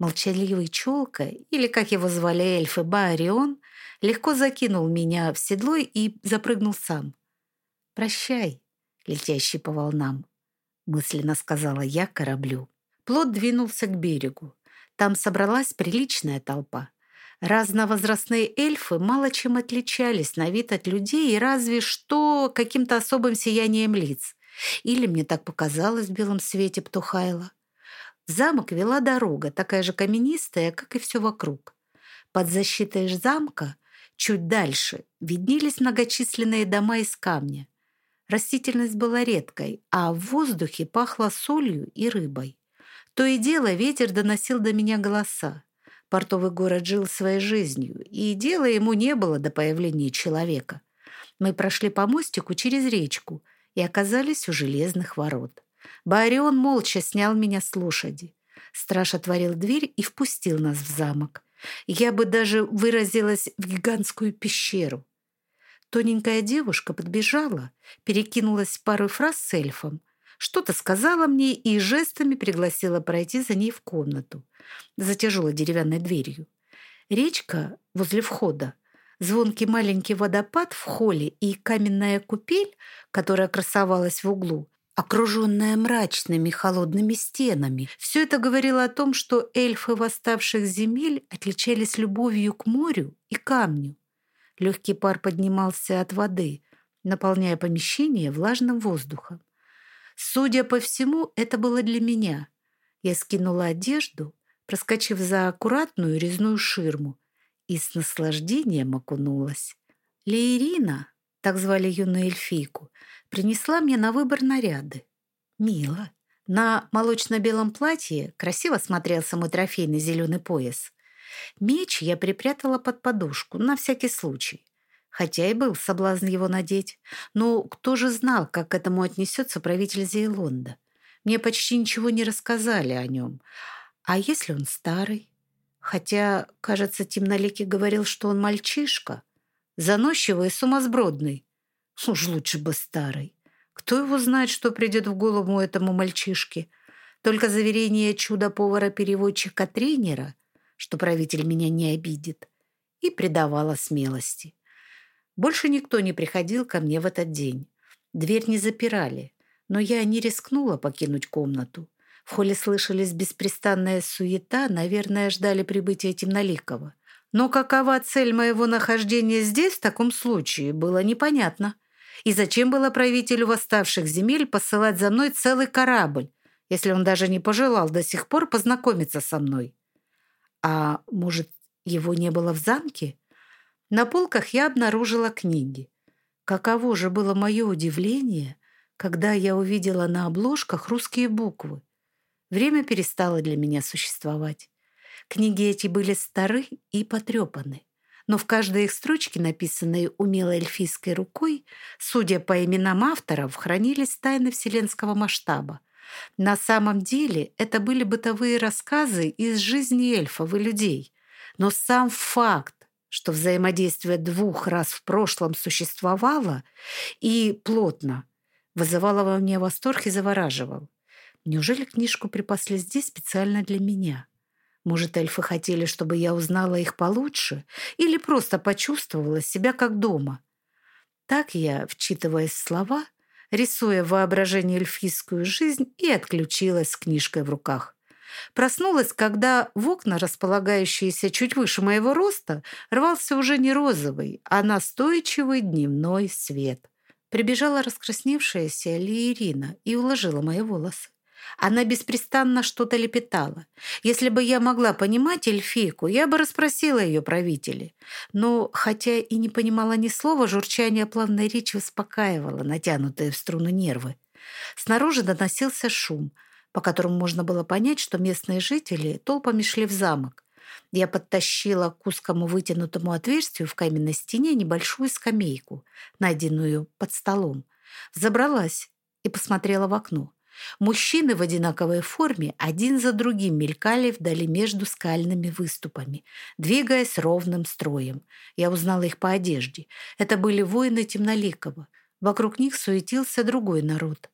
Молчаливый челка, или, как его звали эльфы, Баарион, легко закинул меня в седло и запрыгнул сам. «Прощай, летящий по волнам», — мысленно сказала я кораблю. Плот двинулся к берегу. Там собралась приличная толпа. Разновозрастные эльфы мало чем отличались на вид от людей, разве что каким-то особым сиянием лиц. Или мне так показалось в белом свете Птухайла. В замок вела дорога, такая же каменистая, как и все вокруг. Под защитой замка, чуть дальше, виднелись многочисленные дома из камня. Растительность была редкой, а в воздухе пахло солью и рыбой. То и дело ветер доносил до меня голоса. Портовый город жил своей жизнью, и дела ему не было до появления человека. Мы прошли по мостику через речку и оказались у железных ворот. Барион молча снял меня с лошади. Страж отворил дверь и впустил нас в замок. Я бы даже выразилась в гигантскую пещеру. Тоненькая девушка подбежала, перекинулась пару фраз с эльфом, что-то сказала мне и жестами пригласила пройти за ней в комнату за тяжелой деревянной дверью. Речка возле входа, звонкий маленький водопад в холле и каменная купель, которая красовалась в углу, окруженная мрачными холодными стенами. Все это говорило о том, что эльфы восставших земель отличались любовью к морю и камню. Легкий пар поднимался от воды, наполняя помещение влажным воздухом. Судя по всему, это было для меня. Я скинула одежду, проскочив за аккуратную резную ширму, и с наслаждением окунулась. Лейрина, так звали юную эльфийку, принесла мне на выбор наряды. Мило. На молочно-белом платье красиво смотрелся мой трофейный зеленый пояс. Меч я припрятала под подушку, на всякий случай. Хотя и был соблазн его надеть. Но кто же знал, как к этому отнесется правитель Зейлонда? Мне почти ничего не рассказали о нем. А если он старый? Хотя, кажется, Темноликий говорил, что он мальчишка. Заносчивый и сумасбродный. Уж лучше бы старый. Кто его знает, что придет в голову этому мальчишке? Только заверение чудо-повара-переводчика-тренера, что правитель меня не обидит, и придавало смелости. Больше никто не приходил ко мне в этот день. Дверь не запирали, но я не рискнула покинуть комнату. В холле слышались беспрестанная суета, наверное, ждали прибытия Темноликова. Но какова цель моего нахождения здесь в таком случае, было непонятно. И зачем было правителю восставших земель посылать за мной целый корабль, если он даже не пожелал до сих пор познакомиться со мной? А может, его не было в замке? На полках я обнаружила книги. Каково же было мое удивление, когда я увидела на обложках русские буквы. Время перестало для меня существовать. Книги эти были стары и потрепаны, но в каждой их строчке, написанной умелой эльфийской рукой, судя по именам авторов, хранились тайны вселенского масштаба. На самом деле это были бытовые рассказы из жизни эльфов и людей. Но сам факт, что взаимодействие двух раз в прошлом существовало и плотно, вызывало во мне восторг и завораживал. Неужели книжку припасли здесь специально для меня? Может, эльфы хотели, чтобы я узнала их получше или просто почувствовала себя как дома? Так я, вчитываясь в слова, рисуя в воображении эльфийскую жизнь, и отключилась с книжкой в руках. Проснулась, когда в окна, располагающиеся чуть выше моего роста, рвался уже не розовый, а настойчивый дневной свет. Прибежала раскрасневшаяся Лиерина и уложила мои волосы. Она беспрестанно что-то лепетала. Если бы я могла понимать эльфийку, я бы расспросила ее правителей. Но, хотя и не понимала ни слова, журчание плавной речи успокаивало натянутые в струну нервы. Снаружи доносился шум, по которому можно было понять, что местные жители толпами шли в замок. Я подтащила к узкому вытянутому отверстию в каменной стене небольшую скамейку, найденную под столом. Забралась и посмотрела в окно. Мужчины в одинаковой форме один за другим мелькали вдали между скальными выступами, двигаясь ровным строем. Я узнала их по одежде. Это были воины Темноликова. Вокруг них суетился другой народ.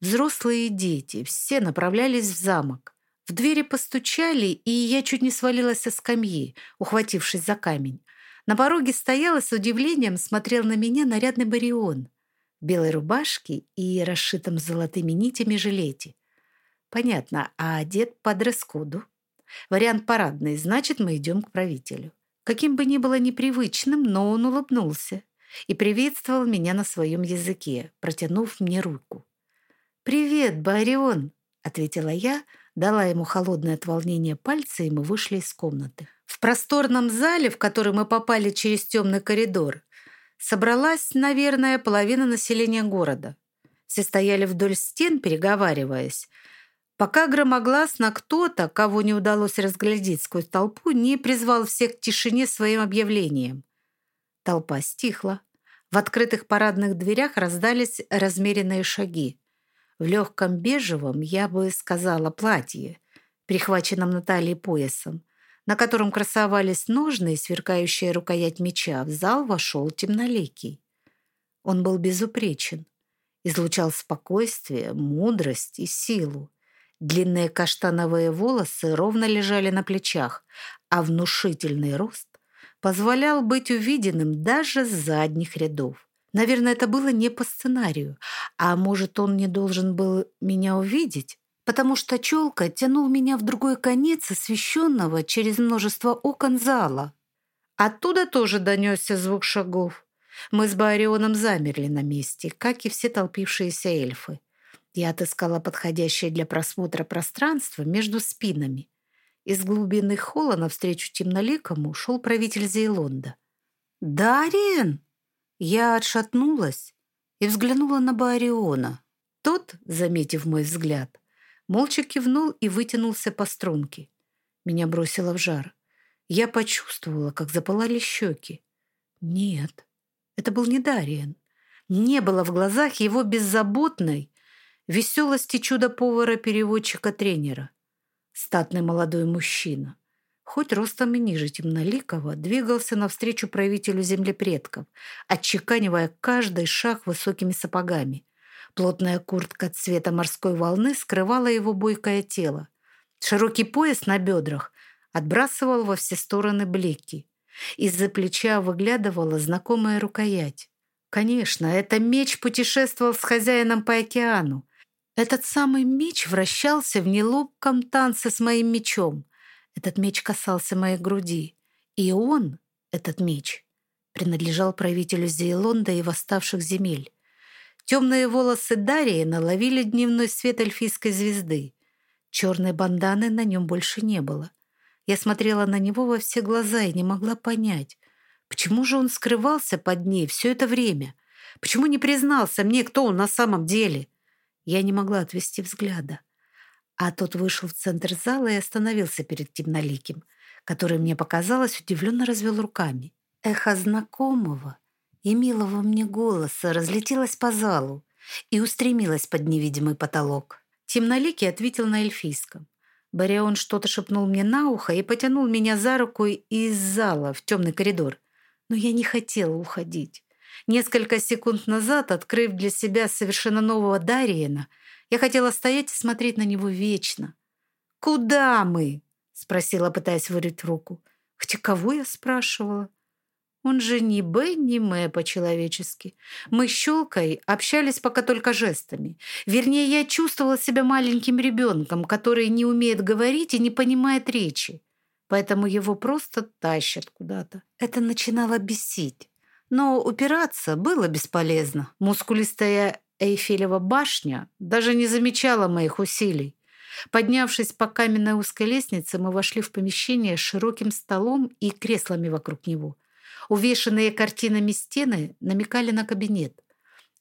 Взрослые и дети, все направлялись в замок. В двери постучали, и я чуть не свалилась со скамьи, ухватившись за камень. На пороге стояла с удивлением, смотрел на меня нарядный барион белой рубашке и расшитом золотыми нитями жилете. Понятно, а одет по дресс-коду. Вариант парадный, значит, мы идем к правителю. Каким бы ни было непривычным, но он улыбнулся и приветствовал меня на своем языке, протянув мне руку. «Привет, Барион!» — ответила я, дала ему холодное от волнения пальцы, и мы вышли из комнаты. В просторном зале, в который мы попали через темный коридор, собралась, наверное, половина населения города. Все стояли вдоль стен, переговариваясь, пока громогласно кто-то, кого не удалось разглядеть сквозь толпу, не призвал всех к тишине своим объявлением. Толпа стихла. В открытых парадных дверях раздались размеренные шаги. В легком бежевом, я бы сказала, платье, прихваченном на талии поясом, на котором красовались ножны и сверкающая рукоять меча, в зал вошел темноликий. Он был безупречен, излучал спокойствие, мудрость и силу. Длинные каштановые волосы ровно лежали на плечах, а внушительный рост позволял быть увиденным даже с задних рядов. Наверное, это было не по сценарию, а может, он не должен был меня увидеть? Потому что челка тянул меня в другой конец освещенного через множество окон зала. Оттуда тоже донесся звук шагов. Мы с Барионом замерли на месте, как и все толпившиеся эльфы. Я отыскала подходящее для просмотра пространство между спинами. Из глубины холла навстречу темноликому шел правитель Зейлонда. «Дариен!» Я отшатнулась и взглянула на Бариона. Тот, заметив мой взгляд, Молча кивнул и вытянулся по струнке. Меня бросило в жар. Я почувствовала, как запылали щеки. Нет, это был не Дариен. Не было в глазах его беззаботной веселости чудо-повара-переводчика-тренера. Статный молодой мужчина, хоть ростом и ниже темноликого, двигался навстречу правителю землепредков, отчеканивая каждый шаг высокими сапогами. Плотная куртка цвета морской волны скрывала его бойкое тело. Широкий пояс на бедрах отбрасывал во все стороны блики. Из-за плеча выглядывала знакомая рукоять. Конечно, это меч путешествовал с хозяином по океану. Этот самый меч вращался в неловком танце с моим мечом. Этот меч касался моей груди. И он, этот меч, принадлежал правителю Зейлонда и восставших земель. Темные волосы Дарии наловили дневной свет эльфийской звезды. Черной банданы на нем больше не было. Я смотрела на него во все глаза и не могла понять, почему же он скрывался под ней все это время. Почему не признался мне, кто он на самом деле? Я не могла отвести взгляда. А тот вышел в центр зала и остановился перед темноликим, который, мне показалось, удивленно развел руками. Эхо знакомого и милого мне голоса разлетелось по залу и устремилось под невидимый потолок. Темноликий ответил на эльфийском. Барион что-то шепнул мне на ухо и потянул меня за руку из зала в темный коридор. Но я не хотела уходить. Несколько секунд назад, открыв для себя совершенно нового Дариена, я хотела стоять и смотреть на него вечно. «Куда мы?» — спросила, пытаясь вырыть руку. Хотя кого я спрашивала? Он же ни Б, ни М по-человечески. Мы с Щелкой общались пока только жестами. Вернее, я чувствовала себя маленьким ребенком, который не умеет говорить и не понимает речи. Поэтому его просто тащат куда-то. Это начинало бесить. Но упираться было бесполезно. Мускулистая Эйфелева башня даже не замечала моих усилий. Поднявшись по каменной узкой лестнице, мы вошли в помещение с широким столом и креслами вокруг него – Увешанные картинами стены намекали на кабинет.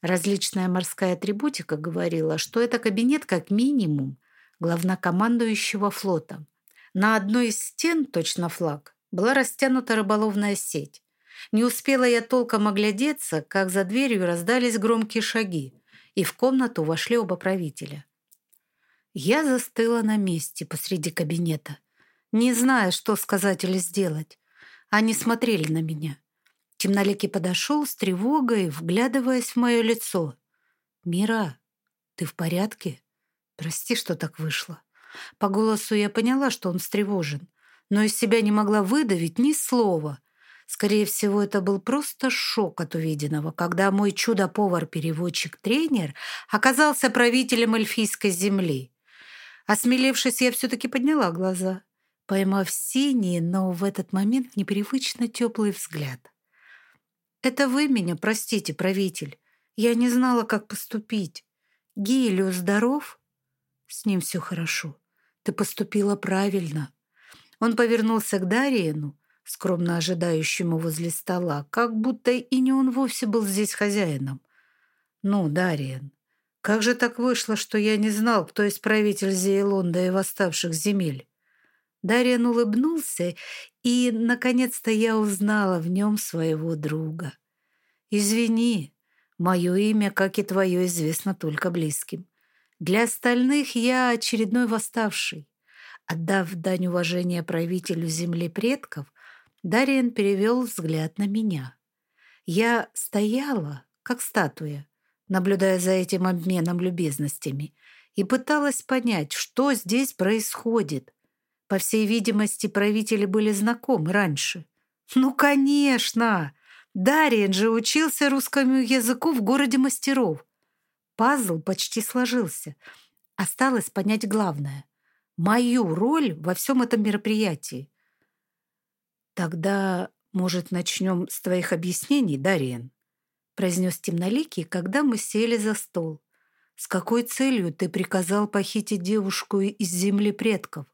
Различная морская атрибутика говорила, что это кабинет как минимум главнокомандующего флота. На одной из стен, точно флаг, была растянута рыболовная сеть. Не успела я толком оглядеться, как за дверью раздались громкие шаги, и в комнату вошли оба правителя. Я застыла на месте посреди кабинета, не зная, что сказать или сделать. Они смотрели на меня. Темноликий подошел с тревогой, вглядываясь в мое лицо. «Мира, ты в порядке? Прости, что так вышло». По голосу я поняла, что он встревожен, но из себя не могла выдавить ни слова. Скорее всего, это был просто шок от увиденного, когда мой чудо-повар-переводчик-тренер оказался правителем эльфийской земли. Осмелевшись, я все-таки подняла глаза поймав синий, но в этот момент непривычно теплый взгляд. «Это вы меня простите, правитель. Я не знала, как поступить. Гелио здоров?» «С ним все хорошо. Ты поступила правильно». Он повернулся к Дариену, скромно ожидающему возле стола, как будто и не он вовсе был здесь хозяином. «Ну, Дариен, как же так вышло, что я не знал, кто из правитель Зейлонда и восставших земель?» Дарьян улыбнулся, и, наконец-то, я узнала в нем своего друга. «Извини, мое имя, как и твое, известно только близким. Для остальных я очередной восставший». Отдав дань уважения правителю земли предков, Дарьян перевел взгляд на меня. Я стояла, как статуя, наблюдая за этим обменом любезностями, и пыталась понять, что здесь происходит. По всей видимости, правители были знакомы раньше. Ну, конечно! Дариен же учился русскому языку в городе мастеров. Пазл почти сложился. Осталось понять главное — мою роль во всем этом мероприятии. Тогда, может, начнем с твоих объяснений, Дариен? произнес темноликий, когда мы сели за стол. С какой целью ты приказал похитить девушку из земли предков?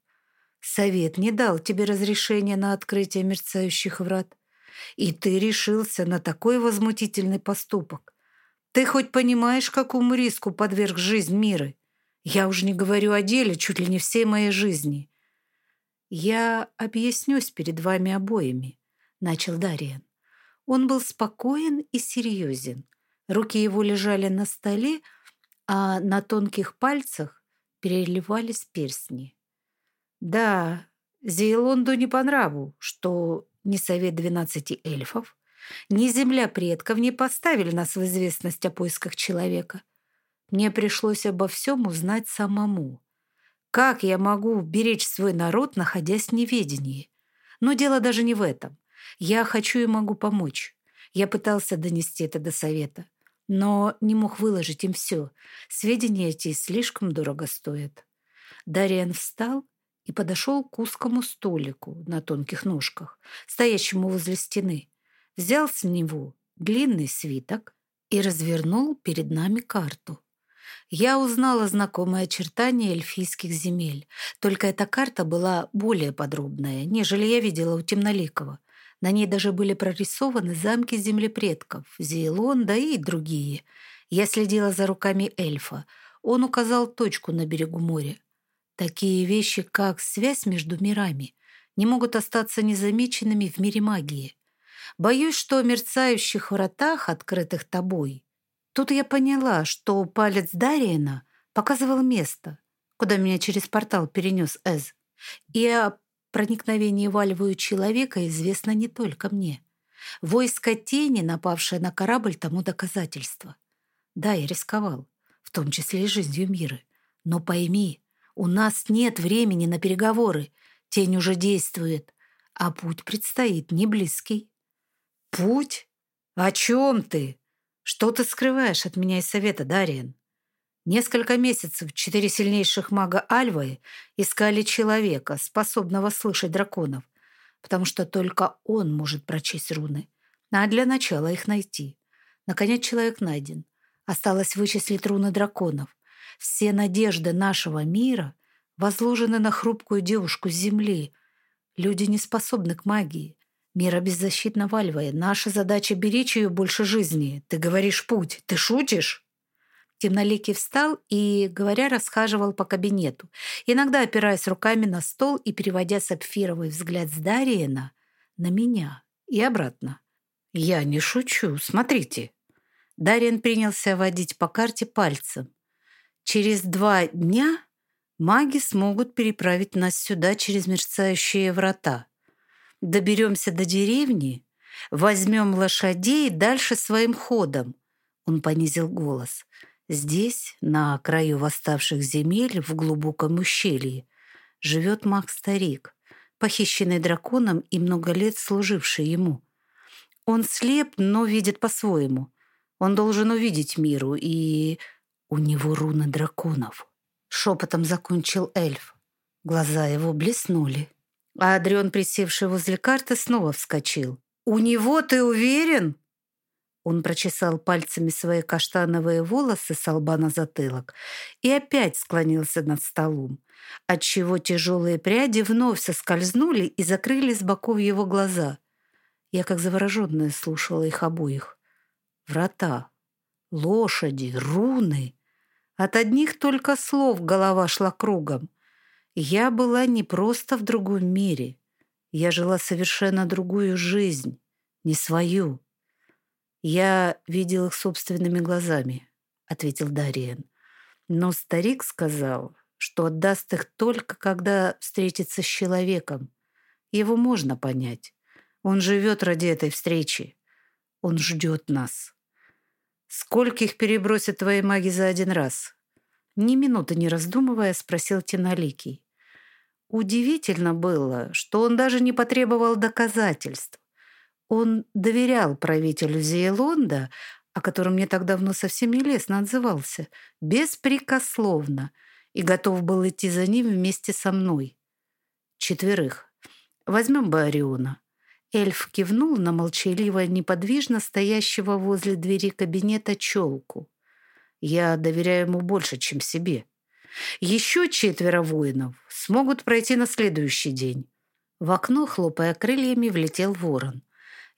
Совет не дал тебе разрешения на открытие мерцающих врат. И ты решился на такой возмутительный поступок. Ты хоть понимаешь, какому риску подверг жизнь мира? Я уже не говорю о деле чуть ли не всей моей жизни. Я объяснюсь перед вами обоими, начал Дариан. Он был спокоен и серьезен. Руки его лежали на столе, а на тонких пальцах переливались перстни. Да, Зейлонду не по нраву, что ни совет двенадцати эльфов, ни земля предков не поставили нас в известность о поисках человека. Мне пришлось обо всем узнать самому. Как я могу беречь свой народ, находясь в неведении? Но дело даже не в этом. Я хочу и могу помочь. Я пытался донести это до совета, но не мог выложить им все. Сведения эти слишком дорого стоят. Дариан встал и подошел к узкому столику на тонких ножках, стоящему возле стены. Взял с него длинный свиток и развернул перед нами карту. Я узнала знакомые очертания эльфийских земель, только эта карта была более подробная, нежели я видела у Темноликова. На ней даже были прорисованы замки землепредков, Зейлонда и другие. Я следила за руками эльфа. Он указал точку на берегу моря. Такие вещи, как связь между мирами, не могут остаться незамеченными в мире магии. Боюсь, что о мерцающих вратах, открытых тобой. Тут я поняла, что палец Дариена показывал место, куда меня через портал перенес Эз. И о проникновении в Альвую человека известно не только мне. Войско тени, напавшее на корабль, тому доказательство. Да, я рисковал, в том числе и жизнью Миры. Но пойми, у нас нет времени на переговоры. Тень уже действует, а путь предстоит не близкий. Путь? О чем ты? Что ты скрываешь от меня и совета, Дариен? Несколько месяцев четыре сильнейших мага Альвы искали человека, способного слышать драконов, потому что только он может прочесть руны. А для начала их найти. Наконец человек найден. Осталось вычислить руны драконов. Все надежды нашего мира возложены на хрупкую девушку с земли. Люди не способны к магии. Мира беззащитна Вальвая. Наша задача — беречь ее больше жизни. Ты говоришь путь. Ты шутишь? Темноликий встал и, говоря, расхаживал по кабинету, иногда опираясь руками на стол и переводя сапфировый взгляд с Дариена на меня и обратно. «Я не шучу, смотрите». Дариен принялся водить по карте пальцем. «Через два дня маги смогут переправить нас сюда через мерцающие врата. Доберемся до деревни, возьмем лошадей дальше своим ходом». Он понизил голос – Здесь, на краю восставших земель, в глубоком ущелье, живет маг-старик, похищенный драконом и много лет служивший ему. Он слеп, но видит по-своему. Он должен увидеть миру, и у него руны драконов. Шепотом закончил эльф. Глаза его блеснули. А Адрион, присевший возле карты, снова вскочил. «У него ты уверен?» Он прочесал пальцами свои каштановые волосы с лба на затылок и опять склонился над столом, отчего тяжелые пряди вновь соскользнули и закрыли с боков его глаза. Я, как завороженная, слушала их обоих. Врата, лошади, руны. От одних только слов голова шла кругом. Я была не просто в другом мире. Я жила совершенно другую жизнь, не свою. «Я видел их собственными глазами», — ответил Дариен. «Но старик сказал, что отдаст их только, когда встретится с человеком. Его можно понять. Он живет ради этой встречи. Он ждет нас. Скольких перебросят твои маги за один раз?» Ни минуты не раздумывая, спросил Тиноликий. Удивительно было, что он даже не потребовал доказательств. Он доверял правителю Зейлонда, о котором мне так давно совсем нелестно отзывался, беспрекословно, и готов был идти за ним вместе со мной. Четверых. Возьмем Бариона. Эльф кивнул на молчаливо неподвижно стоящего возле двери кабинета челку. Я доверяю ему больше, чем себе. Еще четверо воинов смогут пройти на следующий день. В окно, хлопая крыльями, влетел ворон.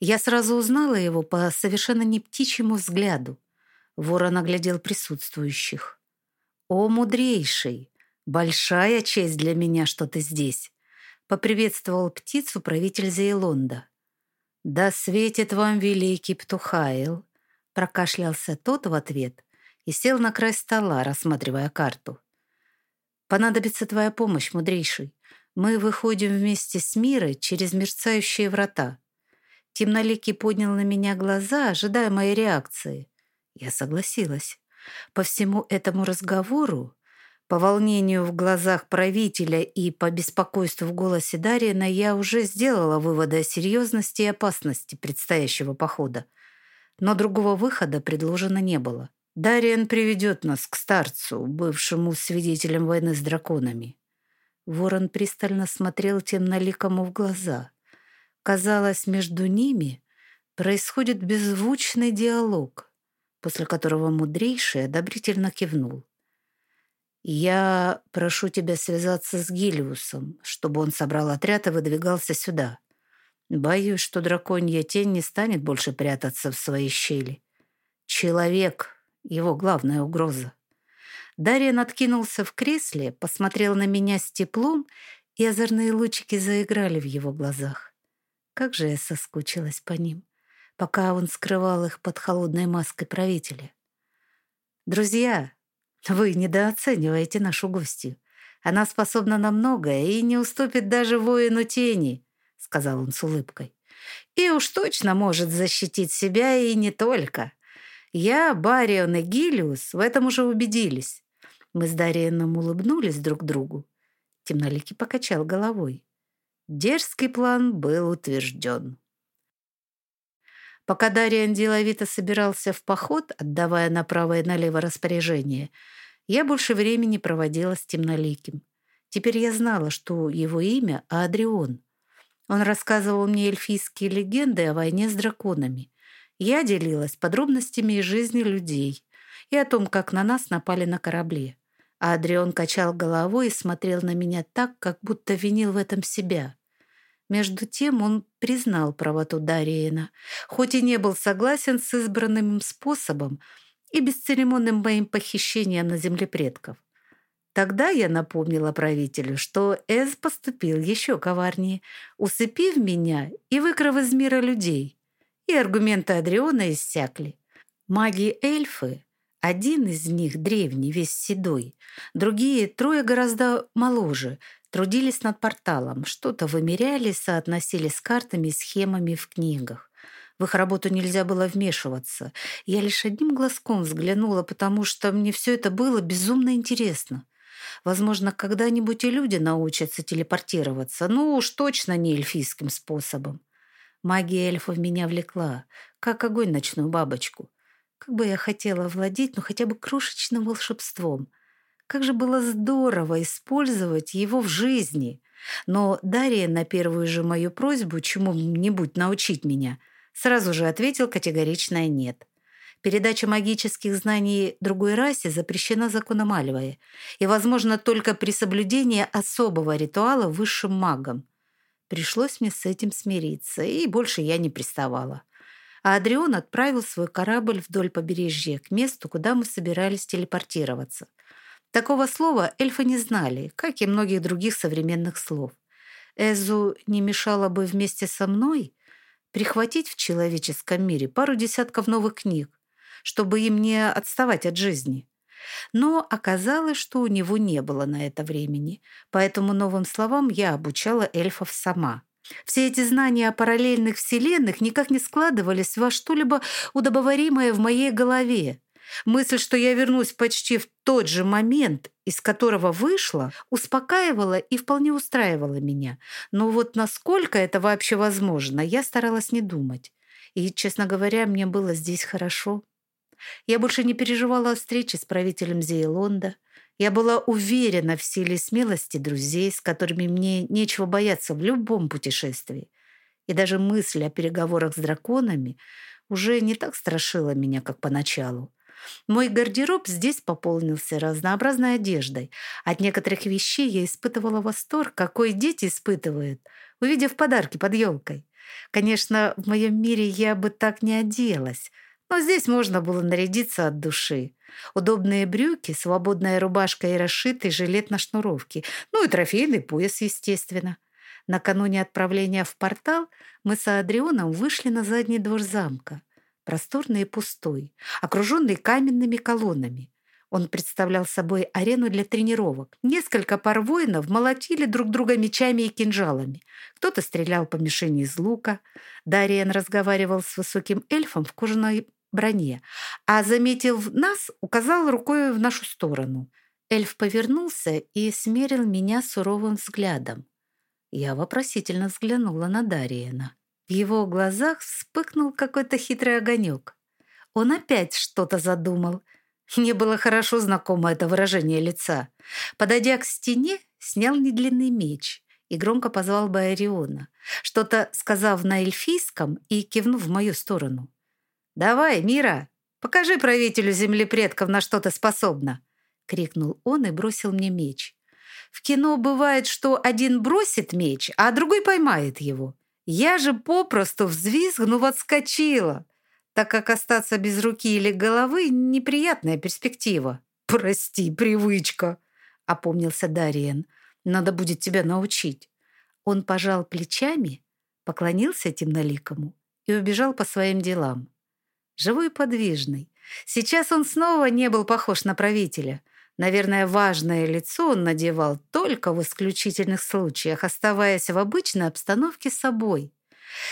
Я сразу узнала его по совершенно не птичьему взгляду. Ворон оглядел присутствующих. «О, мудрейший! Большая честь для меня, что ты здесь!» Поприветствовал птицу правитель Зейлонда. «Да светит вам великий Птухайл!» Прокашлялся тот в ответ и сел на край стола, рассматривая карту. «Понадобится твоя помощь, мудрейший. Мы выходим вместе с Мирой через мерцающие врата. Темноликий поднял на меня глаза, ожидая моей реакции. Я согласилась. По всему этому разговору, по волнению в глазах правителя и по беспокойству в голосе Дарьина я уже сделала выводы о серьезности и опасности предстоящего похода. Но другого выхода предложено не было. Дариан приведет нас к старцу, бывшему свидетелем войны с драконами. Ворон пристально смотрел темноликому в глаза — Казалось, между ними происходит беззвучный диалог, после которого мудрейший одобрительно кивнул. «Я прошу тебя связаться с Гилиусом, чтобы он собрал отряд и выдвигался сюда. Боюсь, что драконья тень не станет больше прятаться в своей щели. Человек — его главная угроза. Дарья откинулся в кресле, посмотрел на меня с теплом, и озорные лучики заиграли в его глазах. Как же я соскучилась по ним, пока он скрывал их под холодной маской правителя. «Друзья, вы недооцениваете нашу гостью. Она способна на многое и не уступит даже воину тени», — сказал он с улыбкой. «И уж точно может защитить себя и не только. Я, Барион и Гилиус в этом уже убедились». Мы с Дарианом улыбнулись друг другу. Темноликий покачал головой. Дерзкий план был утвержден. Пока Дариан деловито собирался в поход, отдавая направо и налево распоряжение, я больше времени проводила с темноликим. Теперь я знала, что его имя — Адрион. Он рассказывал мне эльфийские легенды о войне с драконами. Я делилась подробностями из жизни людей и о том, как на нас напали на корабле. А Адрион качал головой и смотрел на меня так, как будто винил в этом себя. Между тем он признал правоту Дариена, хоть и не был согласен с избранным способом и бесцеремонным моим похищением на земле предков. Тогда я напомнила правителю, что Эз поступил еще коварнее, усыпив меня и выкрав из мира людей. И аргументы Адриона иссякли. Маги-эльфы, один из них древний, весь седой, другие трое гораздо моложе, Трудились над порталом, что-то вымеряли, соотносили с картами и схемами в книгах. В их работу нельзя было вмешиваться. Я лишь одним глазком взглянула, потому что мне все это было безумно интересно. Возможно, когда-нибудь и люди научатся телепортироваться, ну уж точно не эльфийским способом. Магия эльфов меня влекла, как огонь ночную бабочку. Как бы я хотела владеть, ну хотя бы крошечным волшебством — как же было здорово использовать его в жизни. Но Дарья на первую же мою просьбу чему-нибудь научить меня сразу же ответил категоричное «нет». Передача магических знаний другой расе запрещена законом Альвая и, возможно, только при соблюдении особого ритуала высшим магом. Пришлось мне с этим смириться, и больше я не приставала. А Адрион отправил свой корабль вдоль побережья к месту, куда мы собирались телепортироваться – Такого слова эльфы не знали, как и многих других современных слов. Эзу не мешало бы вместе со мной прихватить в человеческом мире пару десятков новых книг, чтобы им не отставать от жизни. Но оказалось, что у него не было на это времени, поэтому новым словам я обучала эльфов сама. Все эти знания о параллельных вселенных никак не складывались во что-либо удобоваримое в моей голове. Мысль, что я вернусь почти в тот же момент, из которого вышла, успокаивала и вполне устраивала меня. Но вот насколько это вообще возможно, я старалась не думать. И, честно говоря, мне было здесь хорошо. Я больше не переживала о встрече с правителем Зейлонда. Я была уверена в силе смелости друзей, с которыми мне нечего бояться в любом путешествии. И даже мысль о переговорах с драконами уже не так страшила меня, как поначалу. Мой гардероб здесь пополнился разнообразной одеждой. От некоторых вещей я испытывала восторг, какой дети испытывают, увидев подарки под елкой. Конечно, в моем мире я бы так не оделась, но здесь можно было нарядиться от души. Удобные брюки, свободная рубашка и расшитый жилет на шнуровке. Ну и трофейный пояс, естественно. Накануне отправления в портал мы с Адрионом вышли на задний двор замка просторный и пустой, окруженный каменными колоннами. Он представлял собой арену для тренировок. Несколько пар воинов молотили друг друга мечами и кинжалами. Кто-то стрелял по мишени из лука. Дариен разговаривал с высоким эльфом в кожаной броне, а, заметив нас, указал рукой в нашу сторону. Эльф повернулся и смерил меня суровым взглядом. Я вопросительно взглянула на Дариена. В его глазах вспыхнул какой-то хитрый огонек. Он опять что-то задумал. Мне было хорошо знакомо это выражение лица. Подойдя к стене, снял недлинный меч и громко позвал Байриона, что-то сказав на эльфийском и кивнув в мою сторону. «Давай, Мира, покажи правителю земли предков, на что ты способна!» — крикнул он и бросил мне меч. В кино бывает, что один бросит меч, а другой поймает его. Я же попросту взвизгнув отскочила, так как остаться без руки или головы – неприятная перспектива. «Прости, привычка», – опомнился Дариен. «Надо будет тебя научить». Он пожал плечами, поклонился темноликому и убежал по своим делам. Живой и подвижный. Сейчас он снова не был похож на правителя. Наверное, важное лицо он надевал только в исключительных случаях, оставаясь в обычной обстановке собой.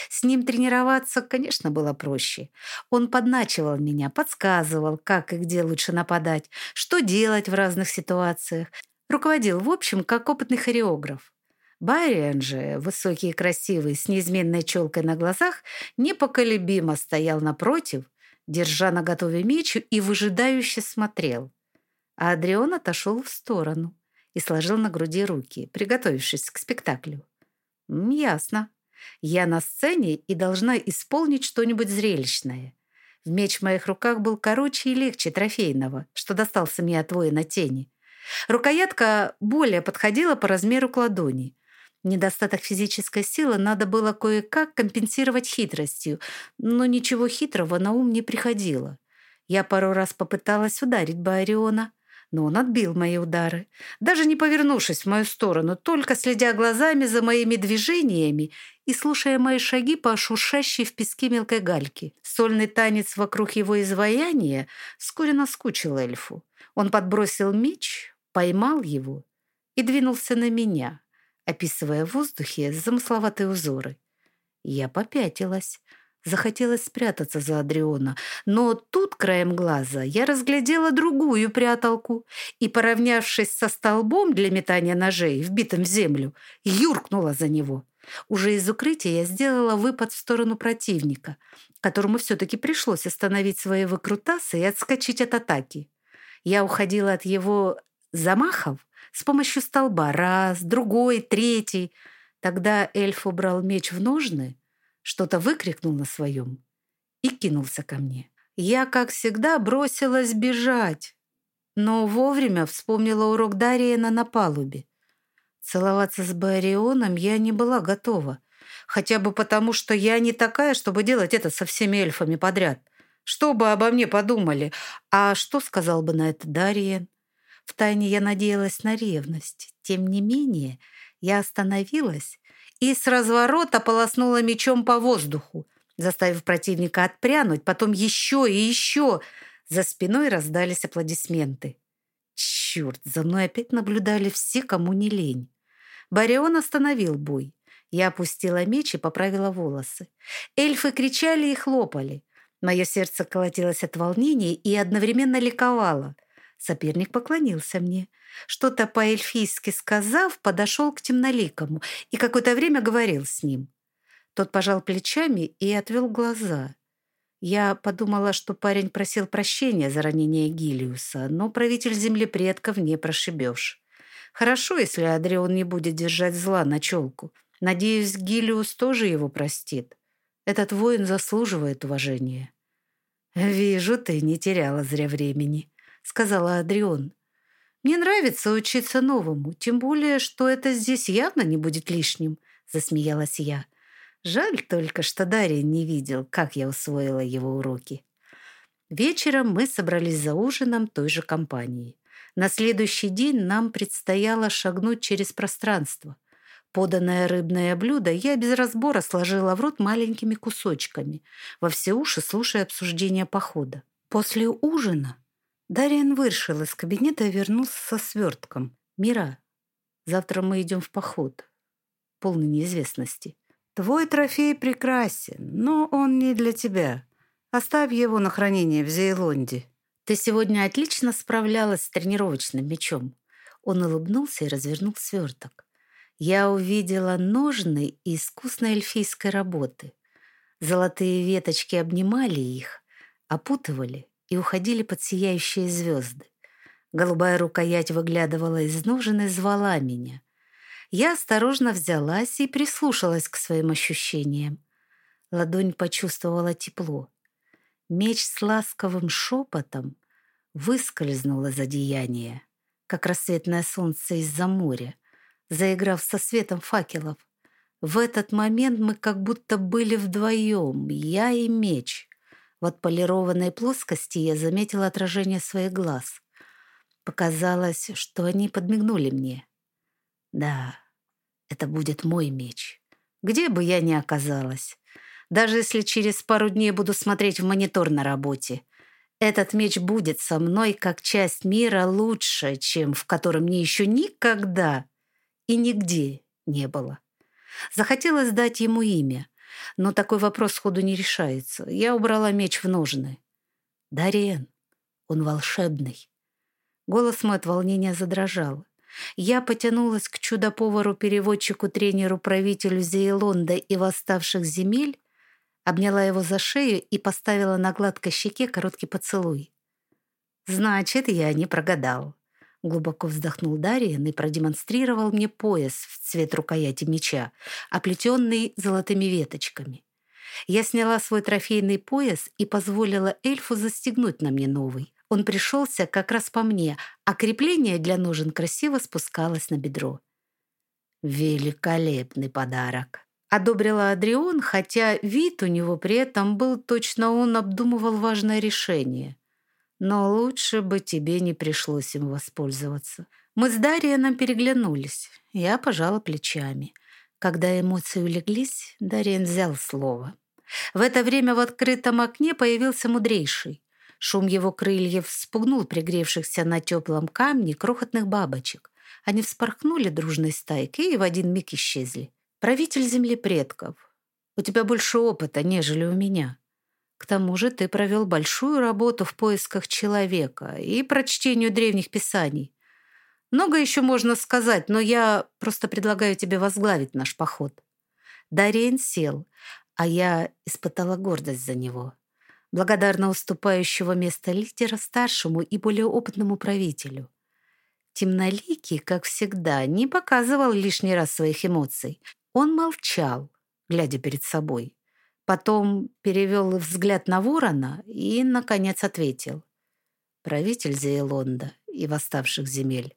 С ним тренироваться, конечно, было проще. Он подначивал меня, подсказывал, как и где лучше нападать, что делать в разных ситуациях. Руководил, в общем, как опытный хореограф. Байриан же, высокий и красивый, с неизменной челкой на глазах, непоколебимо стоял напротив, держа на готове меч и выжидающе смотрел. А Адрион отошел в сторону и сложил на груди руки, приготовившись к спектаклю. «Ясно. Я на сцене и должна исполнить что-нибудь зрелищное. В меч в моих руках был короче и легче трофейного, что достался мне от воина тени. Рукоятка более подходила по размеру к ладони. Недостаток физической силы надо было кое-как компенсировать хитростью, но ничего хитрого на ум не приходило. Я пару раз попыталась ударить Баариона, но он отбил мои удары, даже не повернувшись в мою сторону, только следя глазами за моими движениями и слушая мои шаги по шуршащей в песке мелкой гальке. Сольный танец вокруг его изваяния вскоре наскучил эльфу. Он подбросил меч, поймал его и двинулся на меня описывая в воздухе замысловатые узоры. Я попятилась. Захотелось спрятаться за Адриона, но тут краем глаза я разглядела другую пряталку и, поравнявшись со столбом для метания ножей, вбитым в землю, юркнула за него. Уже из укрытия я сделала выпад в сторону противника, которому все-таки пришлось остановить свои выкрутасы и отскочить от атаки. Я уходила от его замахов, с помощью столба. Раз, другой, третий. Тогда эльф убрал меч в ножны, что-то выкрикнул на своем и кинулся ко мне. Я, как всегда, бросилась бежать, но вовремя вспомнила урок Дариена на палубе. Целоваться с Барионом я не была готова, хотя бы потому, что я не такая, чтобы делать это со всеми эльфами подряд. Что бы обо мне подумали? А что сказал бы на это Дариен? Втайне я надеялась на ревность. Тем не менее, я остановилась и с разворота полоснула мечом по воздуху, заставив противника отпрянуть, потом еще и еще. За спиной раздались аплодисменты. Черт, за мной опять наблюдали все, кому не лень. Барион остановил бой. Я опустила меч и поправила волосы. Эльфы кричали и хлопали. Мое сердце колотилось от волнения и одновременно ликовало. Соперник поклонился мне. Что-то по-эльфийски сказав, подошел к темноликому и какое-то время говорил с ним. Тот пожал плечами и отвел глаза. Я подумала, что парень просил прощения за ранение Гилиуса, но правитель земли предков не прошибешь. Хорошо, если Адрион не будет держать зла на челку. Надеюсь, Гилиус тоже его простит. Этот воин заслуживает уважения. «Вижу, ты не теряла зря времени», сказала Адрион. «Мне нравится учиться новому, тем более, что это здесь явно не будет лишним», засмеялась я. Жаль только, что Дарья не видел, как я усвоила его уроки. Вечером мы собрались за ужином той же компании. На следующий день нам предстояло шагнуть через пространство. Поданное рыбное блюдо я без разбора сложила в рот маленькими кусочками, во все уши слушая обсуждение похода. После ужина Дариан вышел из кабинета и вернулся со свертком. «Мира, завтра мы идем в поход. Полной неизвестности. Твой трофей прекрасен, но он не для тебя. Оставь его на хранение в Зейлонде. Ты сегодня отлично справлялась с тренировочным мечом». Он улыбнулся и развернул сверток. Я увидела ножны искусной эльфийской работы. Золотые веточки обнимали их, опутывали и уходили под сияющие звезды. Голубая рукоять выглядывала из ножен и звала меня. Я осторожно взялась и прислушалась к своим ощущениям. Ладонь почувствовала тепло. Меч с ласковым шепотом выскользнул из одеяния, как рассветное солнце из-за моря, заиграв со светом факелов. В этот момент мы как будто были вдвоем, я и меч. В отполированной плоскости я заметила отражение своих глаз. Показалось, что они подмигнули мне. Да, это будет мой меч. Где бы я ни оказалась. Даже если через пару дней буду смотреть в монитор на работе. Этот меч будет со мной как часть мира лучше, чем в котором мне еще никогда и нигде не было. Захотелось дать ему имя, но такой вопрос сходу не решается. Я убрала меч в ножны. «Дариен, он волшебный». Голос мой от волнения задрожал. Я потянулась к чудо-повару-переводчику, тренеру, правителю Зейлонда и восставших земель, обняла его за шею и поставила на гладкой щеке короткий поцелуй. «Значит, я не прогадал. Глубоко вздохнул Дариен и продемонстрировал мне пояс в цвет рукояти меча, оплетенный золотыми веточками. Я сняла свой трофейный пояс и позволила эльфу застегнуть на мне новый. Он пришелся как раз по мне, а крепление для ножен красиво спускалось на бедро. «Великолепный подарок!» Одобрила Адрион, хотя вид у него при этом был точно он обдумывал важное решение – но лучше бы тебе не пришлось им воспользоваться. Мы с Дарьяном переглянулись. Я пожала плечами. Когда эмоции улеглись, Дарьян взял слово. В это время в открытом окне появился мудрейший. Шум его крыльев спугнул пригревшихся на теплом камне крохотных бабочек. Они вспорхнули дружной стайкой и в один миг исчезли. «Правитель земли предков, у тебя больше опыта, нежели у меня», к тому же ты провел большую работу в поисках человека и прочтению древних писаний. Много еще можно сказать, но я просто предлагаю тебе возглавить наш поход». Дариен сел, а я испытала гордость за него. Благодарно уступающего место лидера старшему и более опытному правителю. Темноликий, как всегда, не показывал лишний раз своих эмоций. Он молчал, глядя перед собой. Потом перевел взгляд на ворона и, наконец, ответил. «Правитель Зейлонда и восставших земель,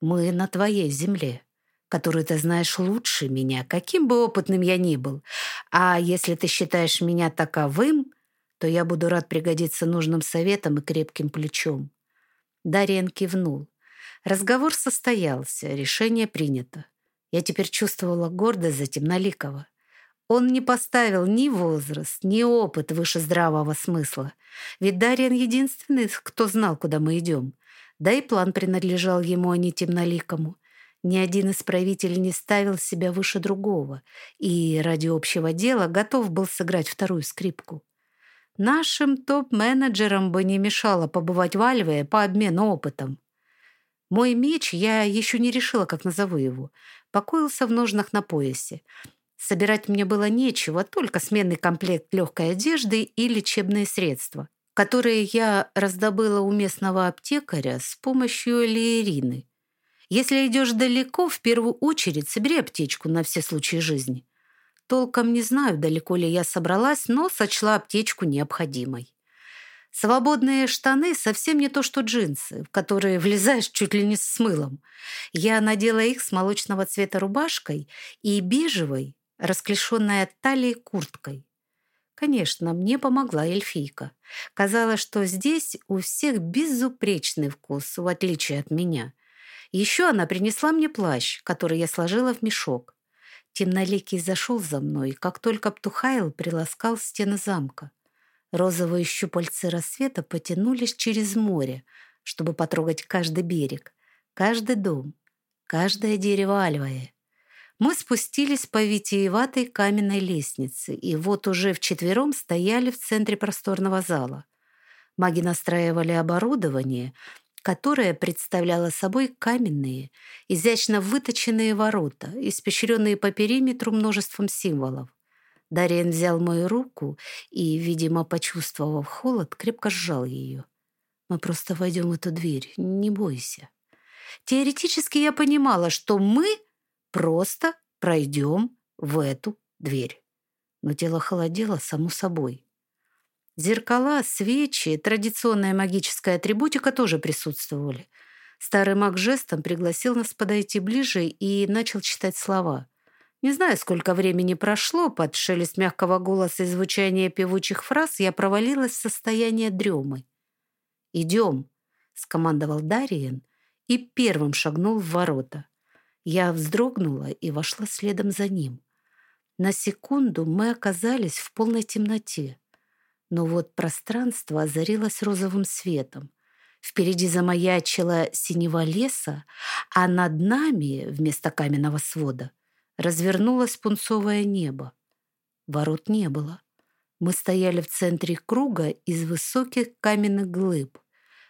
мы на твоей земле, которую ты знаешь лучше меня, каким бы опытным я ни был. А если ты считаешь меня таковым, то я буду рад пригодиться нужным советом и крепким плечом». Дарьян кивнул. Разговор состоялся, решение принято. Я теперь чувствовала гордость за Темноликова. Он не поставил ни возраст, ни опыт выше здравого смысла. Ведь Дарьян единственный, кто знал, куда мы идем. Да и план принадлежал ему, а не темноликому. Ни один из правителей не ставил себя выше другого и ради общего дела готов был сыграть вторую скрипку. Нашим топ-менеджерам бы не мешало побывать в Альве по обмену опытом. Мой меч, я еще не решила, как назову его, покоился в ножнах на поясе. Собирать мне было нечего, только сменный комплект легкой одежды и лечебные средства, которые я раздобыла у местного аптекаря с помощью лиерины. Если идешь далеко, в первую очередь собери аптечку на все случаи жизни. Толком не знаю, далеко ли я собралась, но сочла аптечку необходимой. Свободные штаны совсем не то, что джинсы, в которые *laughs* влезаешь чуть ли не с мылом. Я надела их с молочного цвета рубашкой и бежевой, расклешенной от талии курткой. Конечно, мне помогла эльфийка. Казалось, что здесь у всех безупречный вкус, в отличие от меня. Еще она принесла мне плащ, который я сложила в мешок. Темноликий зашел за мной, как только Птухайл приласкал стены замка. Розовые щупальцы рассвета потянулись через море, чтобы потрогать каждый берег, каждый дом, каждое дерево альвая. Мы спустились по витиеватой каменной лестнице, и вот уже вчетвером стояли в центре просторного зала. Маги настраивали оборудование, которое представляло собой каменные, изящно выточенные ворота, испещренные по периметру множеством символов. Дариен взял мою руку и, видимо, почувствовав холод, крепко сжал ее. «Мы просто войдем в эту дверь, не бойся». Теоретически я понимала, что мы Просто пройдем в эту дверь. Но тело холодело само собой. Зеркала, свечи, традиционная магическая атрибутика тоже присутствовали. Старый маг жестом пригласил нас подойти ближе и начал читать слова. Не знаю, сколько времени прошло, под шелест мягкого голоса и звучание певучих фраз я провалилась в состояние дремы. «Идем», — скомандовал Дариен и первым шагнул в ворота. Я вздрогнула и вошла следом за ним. На секунду мы оказались в полной темноте. Но вот пространство озарилось розовым светом. Впереди замаячила синего леса, а над нами, вместо каменного свода, развернулось пунцовое небо. Ворот не было. Мы стояли в центре круга из высоких каменных глыб.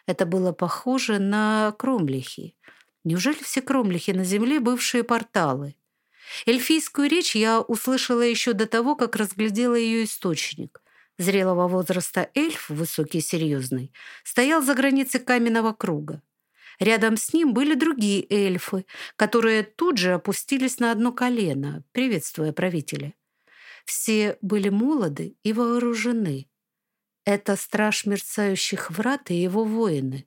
Это было похоже на кромлихи. Неужели все кромлихи на земле бывшие порталы? Эльфийскую речь я услышала еще до того, как разглядела ее источник. Зрелого возраста эльф, высокий и серьезный, стоял за границей каменного круга. Рядом с ним были другие эльфы, которые тут же опустились на одно колено, приветствуя правителя. Все были молоды и вооружены. Это страж мерцающих врат и его воины.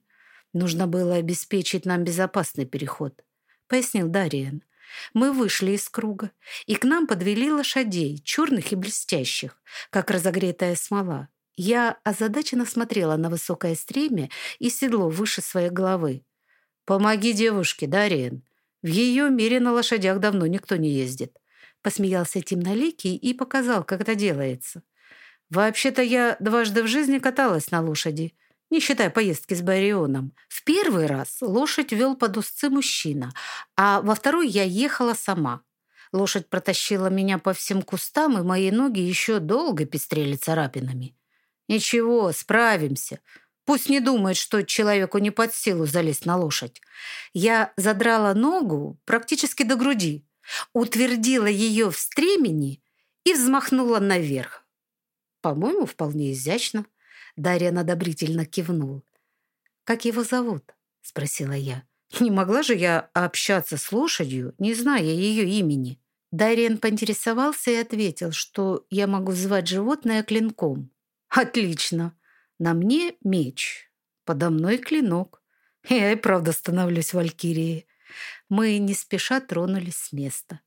Нужно было обеспечить нам безопасный переход, пояснил Дариен. Мы вышли из круга, и к нам подвели лошадей, черных и блестящих, как разогретая смола. Я озадаченно смотрела на высокое стремя и седло выше своей головы. «Помоги девушке, Дариен. В ее мире на лошадях давно никто не ездит». Посмеялся темноликий и показал, как это делается. «Вообще-то я дважды в жизни каталась на лошади, не считая поездки с Барионом. В первый раз лошадь вел под узцы мужчина, а во второй я ехала сама. Лошадь протащила меня по всем кустам, и мои ноги еще долго пестрели царапинами. «Ничего, справимся», Пусть не думает, что человеку не под силу залезть на лошадь. Я задрала ногу практически до груди, утвердила ее в стремени и взмахнула наверх. По-моему, вполне изящно. Дарья одобрительно кивнул. «Как его зовут?» — спросила я. «Не могла же я общаться с лошадью, не зная ее имени?» Дарьян поинтересовался и ответил, что я могу звать животное клинком. «Отлично!» На мне меч, подо мной клинок. Я и правда становлюсь валькирией. Мы не спеша тронулись с места.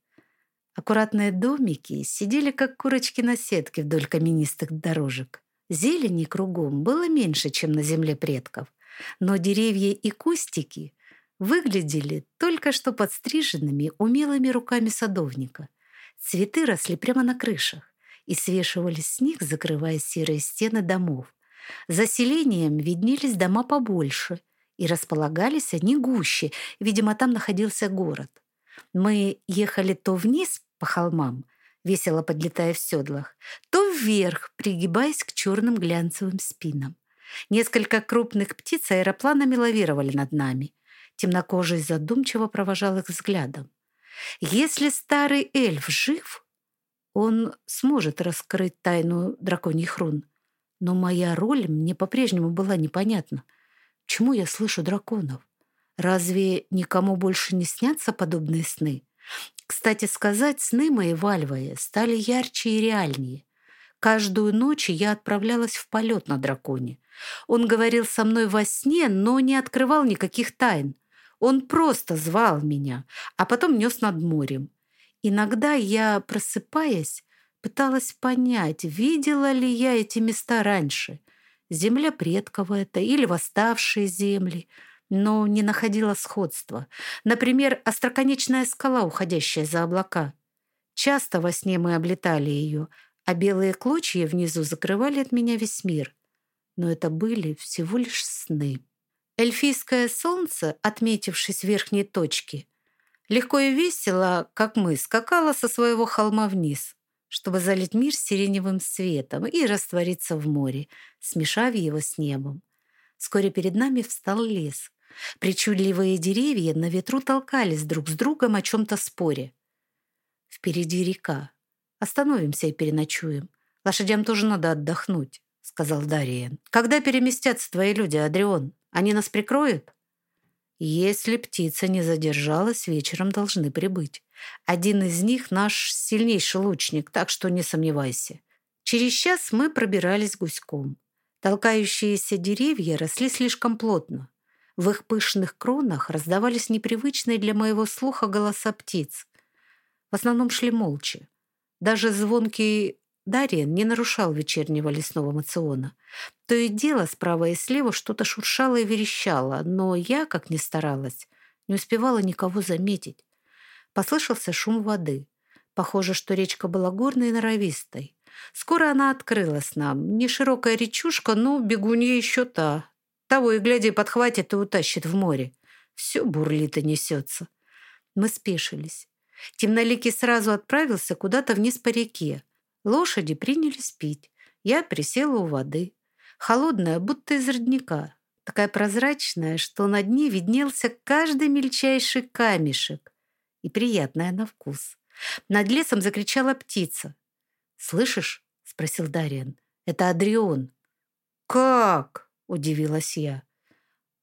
Аккуратные домики сидели, как курочки на сетке вдоль каменистых дорожек. Зелени кругом было меньше, чем на земле предков, но деревья и кустики выглядели только что подстриженными умелыми руками садовника. Цветы росли прямо на крышах и свешивались с них, закрывая серые стены домов. За селением виднелись дома побольше, и располагались они гуще, видимо, там находился город. Мы ехали то вниз по холмам, весело подлетая в седлах, то вверх, пригибаясь к черным глянцевым спинам. Несколько крупных птиц аэропланами лавировали над нами. Темнокожий задумчиво провожал их взглядом. Если старый эльф жив, он сможет раскрыть тайну драконьих рун. Но моя роль мне по-прежнему была непонятна. Чему я слышу драконов? Разве никому больше не снятся подобные сны? Кстати сказать, сны мои в Альвае стали ярче и реальнее. Каждую ночь я отправлялась в полет на драконе. Он говорил со мной во сне, но не открывал никаких тайн. Он просто звал меня, а потом нес над морем. Иногда я, просыпаясь, Пыталась понять, видела ли я эти места раньше. Земля предков это или восставшие земли, но не находила сходства. Например, остроконечная скала, уходящая за облака. Часто во сне мы облетали ее, а белые клочья внизу закрывали от меня весь мир. Но это были всего лишь сны. Эльфийское солнце, отметившись в верхней точке, легко и весело, как мы, скакало со своего холма вниз чтобы залить мир сиреневым светом и раствориться в море, смешав его с небом. Вскоре перед нами встал лес. Причудливые деревья на ветру толкались друг с другом о чем-то споре. «Впереди река. Остановимся и переночуем. Лошадям тоже надо отдохнуть», — сказал Дариен. «Когда переместятся твои люди, Адрион? Они нас прикроют?» Если птица не задержалась, вечером должны прибыть. Один из них наш сильнейший лучник, так что не сомневайся. Через час мы пробирались гуськом. Толкающиеся деревья росли слишком плотно. В их пышных кронах раздавались непривычные для моего слуха голоса птиц. В основном шли молча. Даже звонкий Дарьян не нарушал вечернего лесного мациона. То и дело справа и слева что-то шуршало и верещало, но я, как ни старалась, не успевала никого заметить. Послышался шум воды. Похоже, что речка была горной и норовистой. Скоро она открылась нам. Не широкая речушка, но бегунья еще та. Того и гляди подхватит и утащит в море. Все бурлит и несется. Мы спешились. Темноликий сразу отправился куда-то вниз по реке. Лошади принялись пить. Я присела у воды. Холодная, будто из родника. Такая прозрачная, что на дне виднелся каждый мельчайший камешек. И приятная на вкус. Над лесом закричала птица. «Слышишь?» — спросил Дариан. «Это Адрион». «Как?» — удивилась я.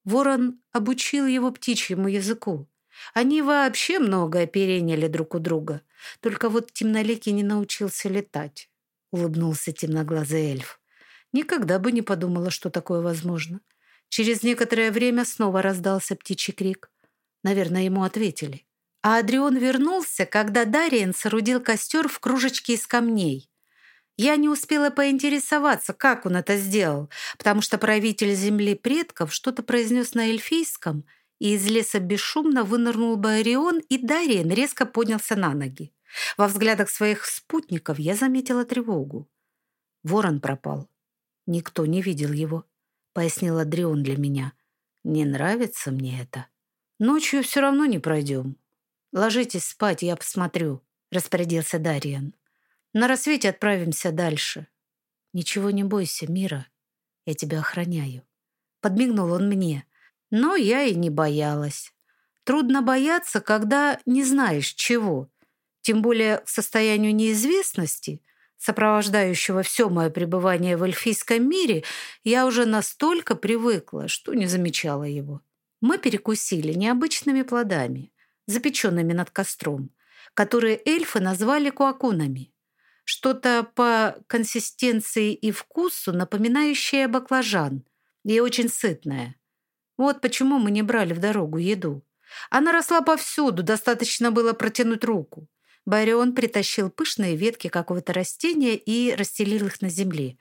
Ворон обучил его птичьему языку. Они вообще многое переняли друг у друга. Только вот темноликий не научился летать, — улыбнулся темноглазый эльф. Никогда бы не подумала, что такое возможно. Через некоторое время снова раздался птичий крик. Наверное, ему ответили. А Адрион вернулся, когда Дариен соорудил костер в кружечке из камней. Я не успела поинтересоваться, как он это сделал, потому что правитель земли предков что-то произнес на эльфийском — и из леса бесшумно вынырнул Байрион, и Дариен резко поднялся на ноги. Во взглядах своих спутников я заметила тревогу. Ворон пропал. Никто не видел его, пояснил Адрион для меня. Не нравится мне это. Ночью все равно не пройдем. Ложитесь спать, я посмотрю, распорядился Дариен. На рассвете отправимся дальше. Ничего не бойся, Мира. Я тебя охраняю. Подмигнул он мне. Но я и не боялась. Трудно бояться, когда не знаешь чего. Тем более к состоянию неизвестности, сопровождающего все мое пребывание в эльфийском мире, я уже настолько привыкла, что не замечала его. Мы перекусили необычными плодами, запеченными над костром, которые эльфы назвали куакунами. Что-то по консистенции и вкусу напоминающее баклажан и очень сытное. Вот почему мы не брали в дорогу еду. Она росла повсюду, достаточно было протянуть руку. Барион притащил пышные ветки какого-то растения и расстелил их на земле.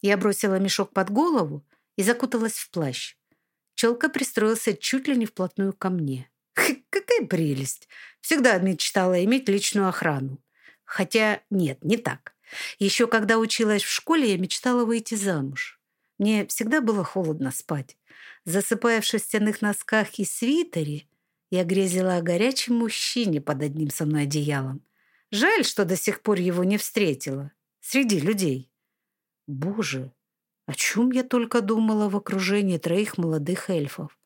Я бросила мешок под голову и закуталась в плащ. Челка пристроился чуть ли не вплотную ко мне. *laughs* Какая прелесть! Всегда мечтала иметь личную охрану. Хотя нет, не так. Еще когда училась в школе, я мечтала выйти замуж. Мне всегда было холодно спать. Засыпая в шерстяных носках и свитере, я грезила о горячем мужчине под одним со мной одеялом. Жаль, что до сих пор его не встретила. Среди людей. Боже, о чем я только думала в окружении троих молодых эльфов.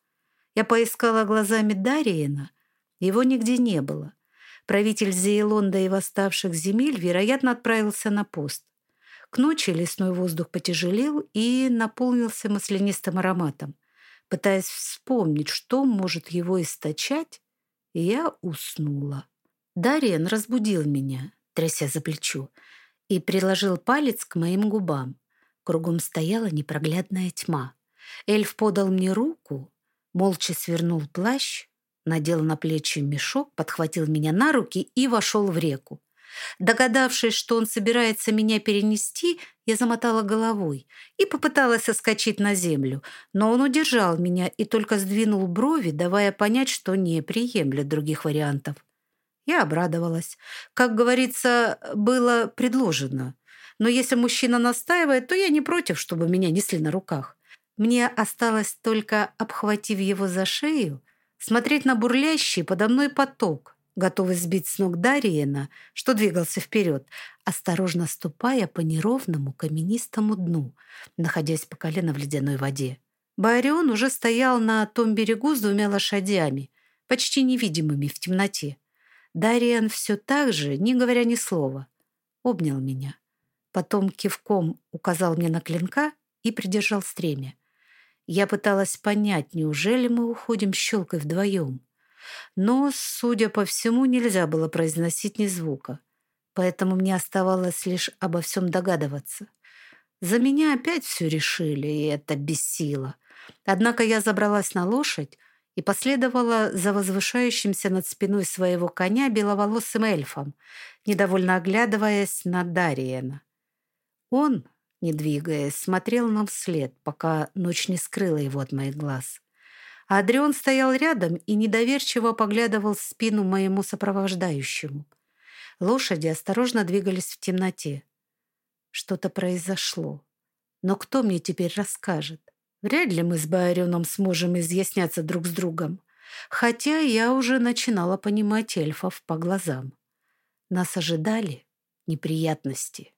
Я поискала глазами Дариена. Его нигде не было. Правитель Зейлонда и восставших земель, вероятно, отправился на пост. К ночи лесной воздух потяжелел и наполнился маслянистым ароматом. Пытаясь вспомнить, что может его источать, я уснула. Дариан разбудил меня, тряся за плечо, и приложил палец к моим губам. Кругом стояла непроглядная тьма. Эльф подал мне руку, молча свернул плащ, надел на плечи мешок, подхватил меня на руки и вошел в реку. Догадавшись, что он собирается меня перенести, я замотала головой и попыталась соскочить на землю, но он удержал меня и только сдвинул брови, давая понять, что не приемлет других вариантов. Я обрадовалась. Как говорится, было предложено. Но если мужчина настаивает, то я не против, чтобы меня несли на руках. Мне осталось только, обхватив его за шею, смотреть на бурлящий подо мной поток, готовый сбить с ног Дариена, что двигался вперед, осторожно ступая по неровному каменистому дну, находясь по колено в ледяной воде. Байрион уже стоял на том берегу с двумя лошадями, почти невидимыми в темноте. Дариен все так же, не говоря ни слова, обнял меня. Потом кивком указал мне на клинка и придержал стремя. Я пыталась понять, неужели мы уходим с щелкой вдвоем. Но, судя по всему, нельзя было произносить ни звука. Поэтому мне оставалось лишь обо всем догадываться. За меня опять все решили, и это бессило. Однако я забралась на лошадь и последовала за возвышающимся над спиной своего коня беловолосым эльфом, недовольно оглядываясь на Дариена. Он, не двигаясь, смотрел нам вслед, пока ночь не скрыла его от моих глаз. А Адрион стоял рядом и недоверчиво поглядывал в спину моему сопровождающему. Лошади осторожно двигались в темноте. Что-то произошло. Но кто мне теперь расскажет? Вряд ли мы с Байроном сможем изъясняться друг с другом. Хотя я уже начинала понимать эльфов по глазам. Нас ожидали неприятности.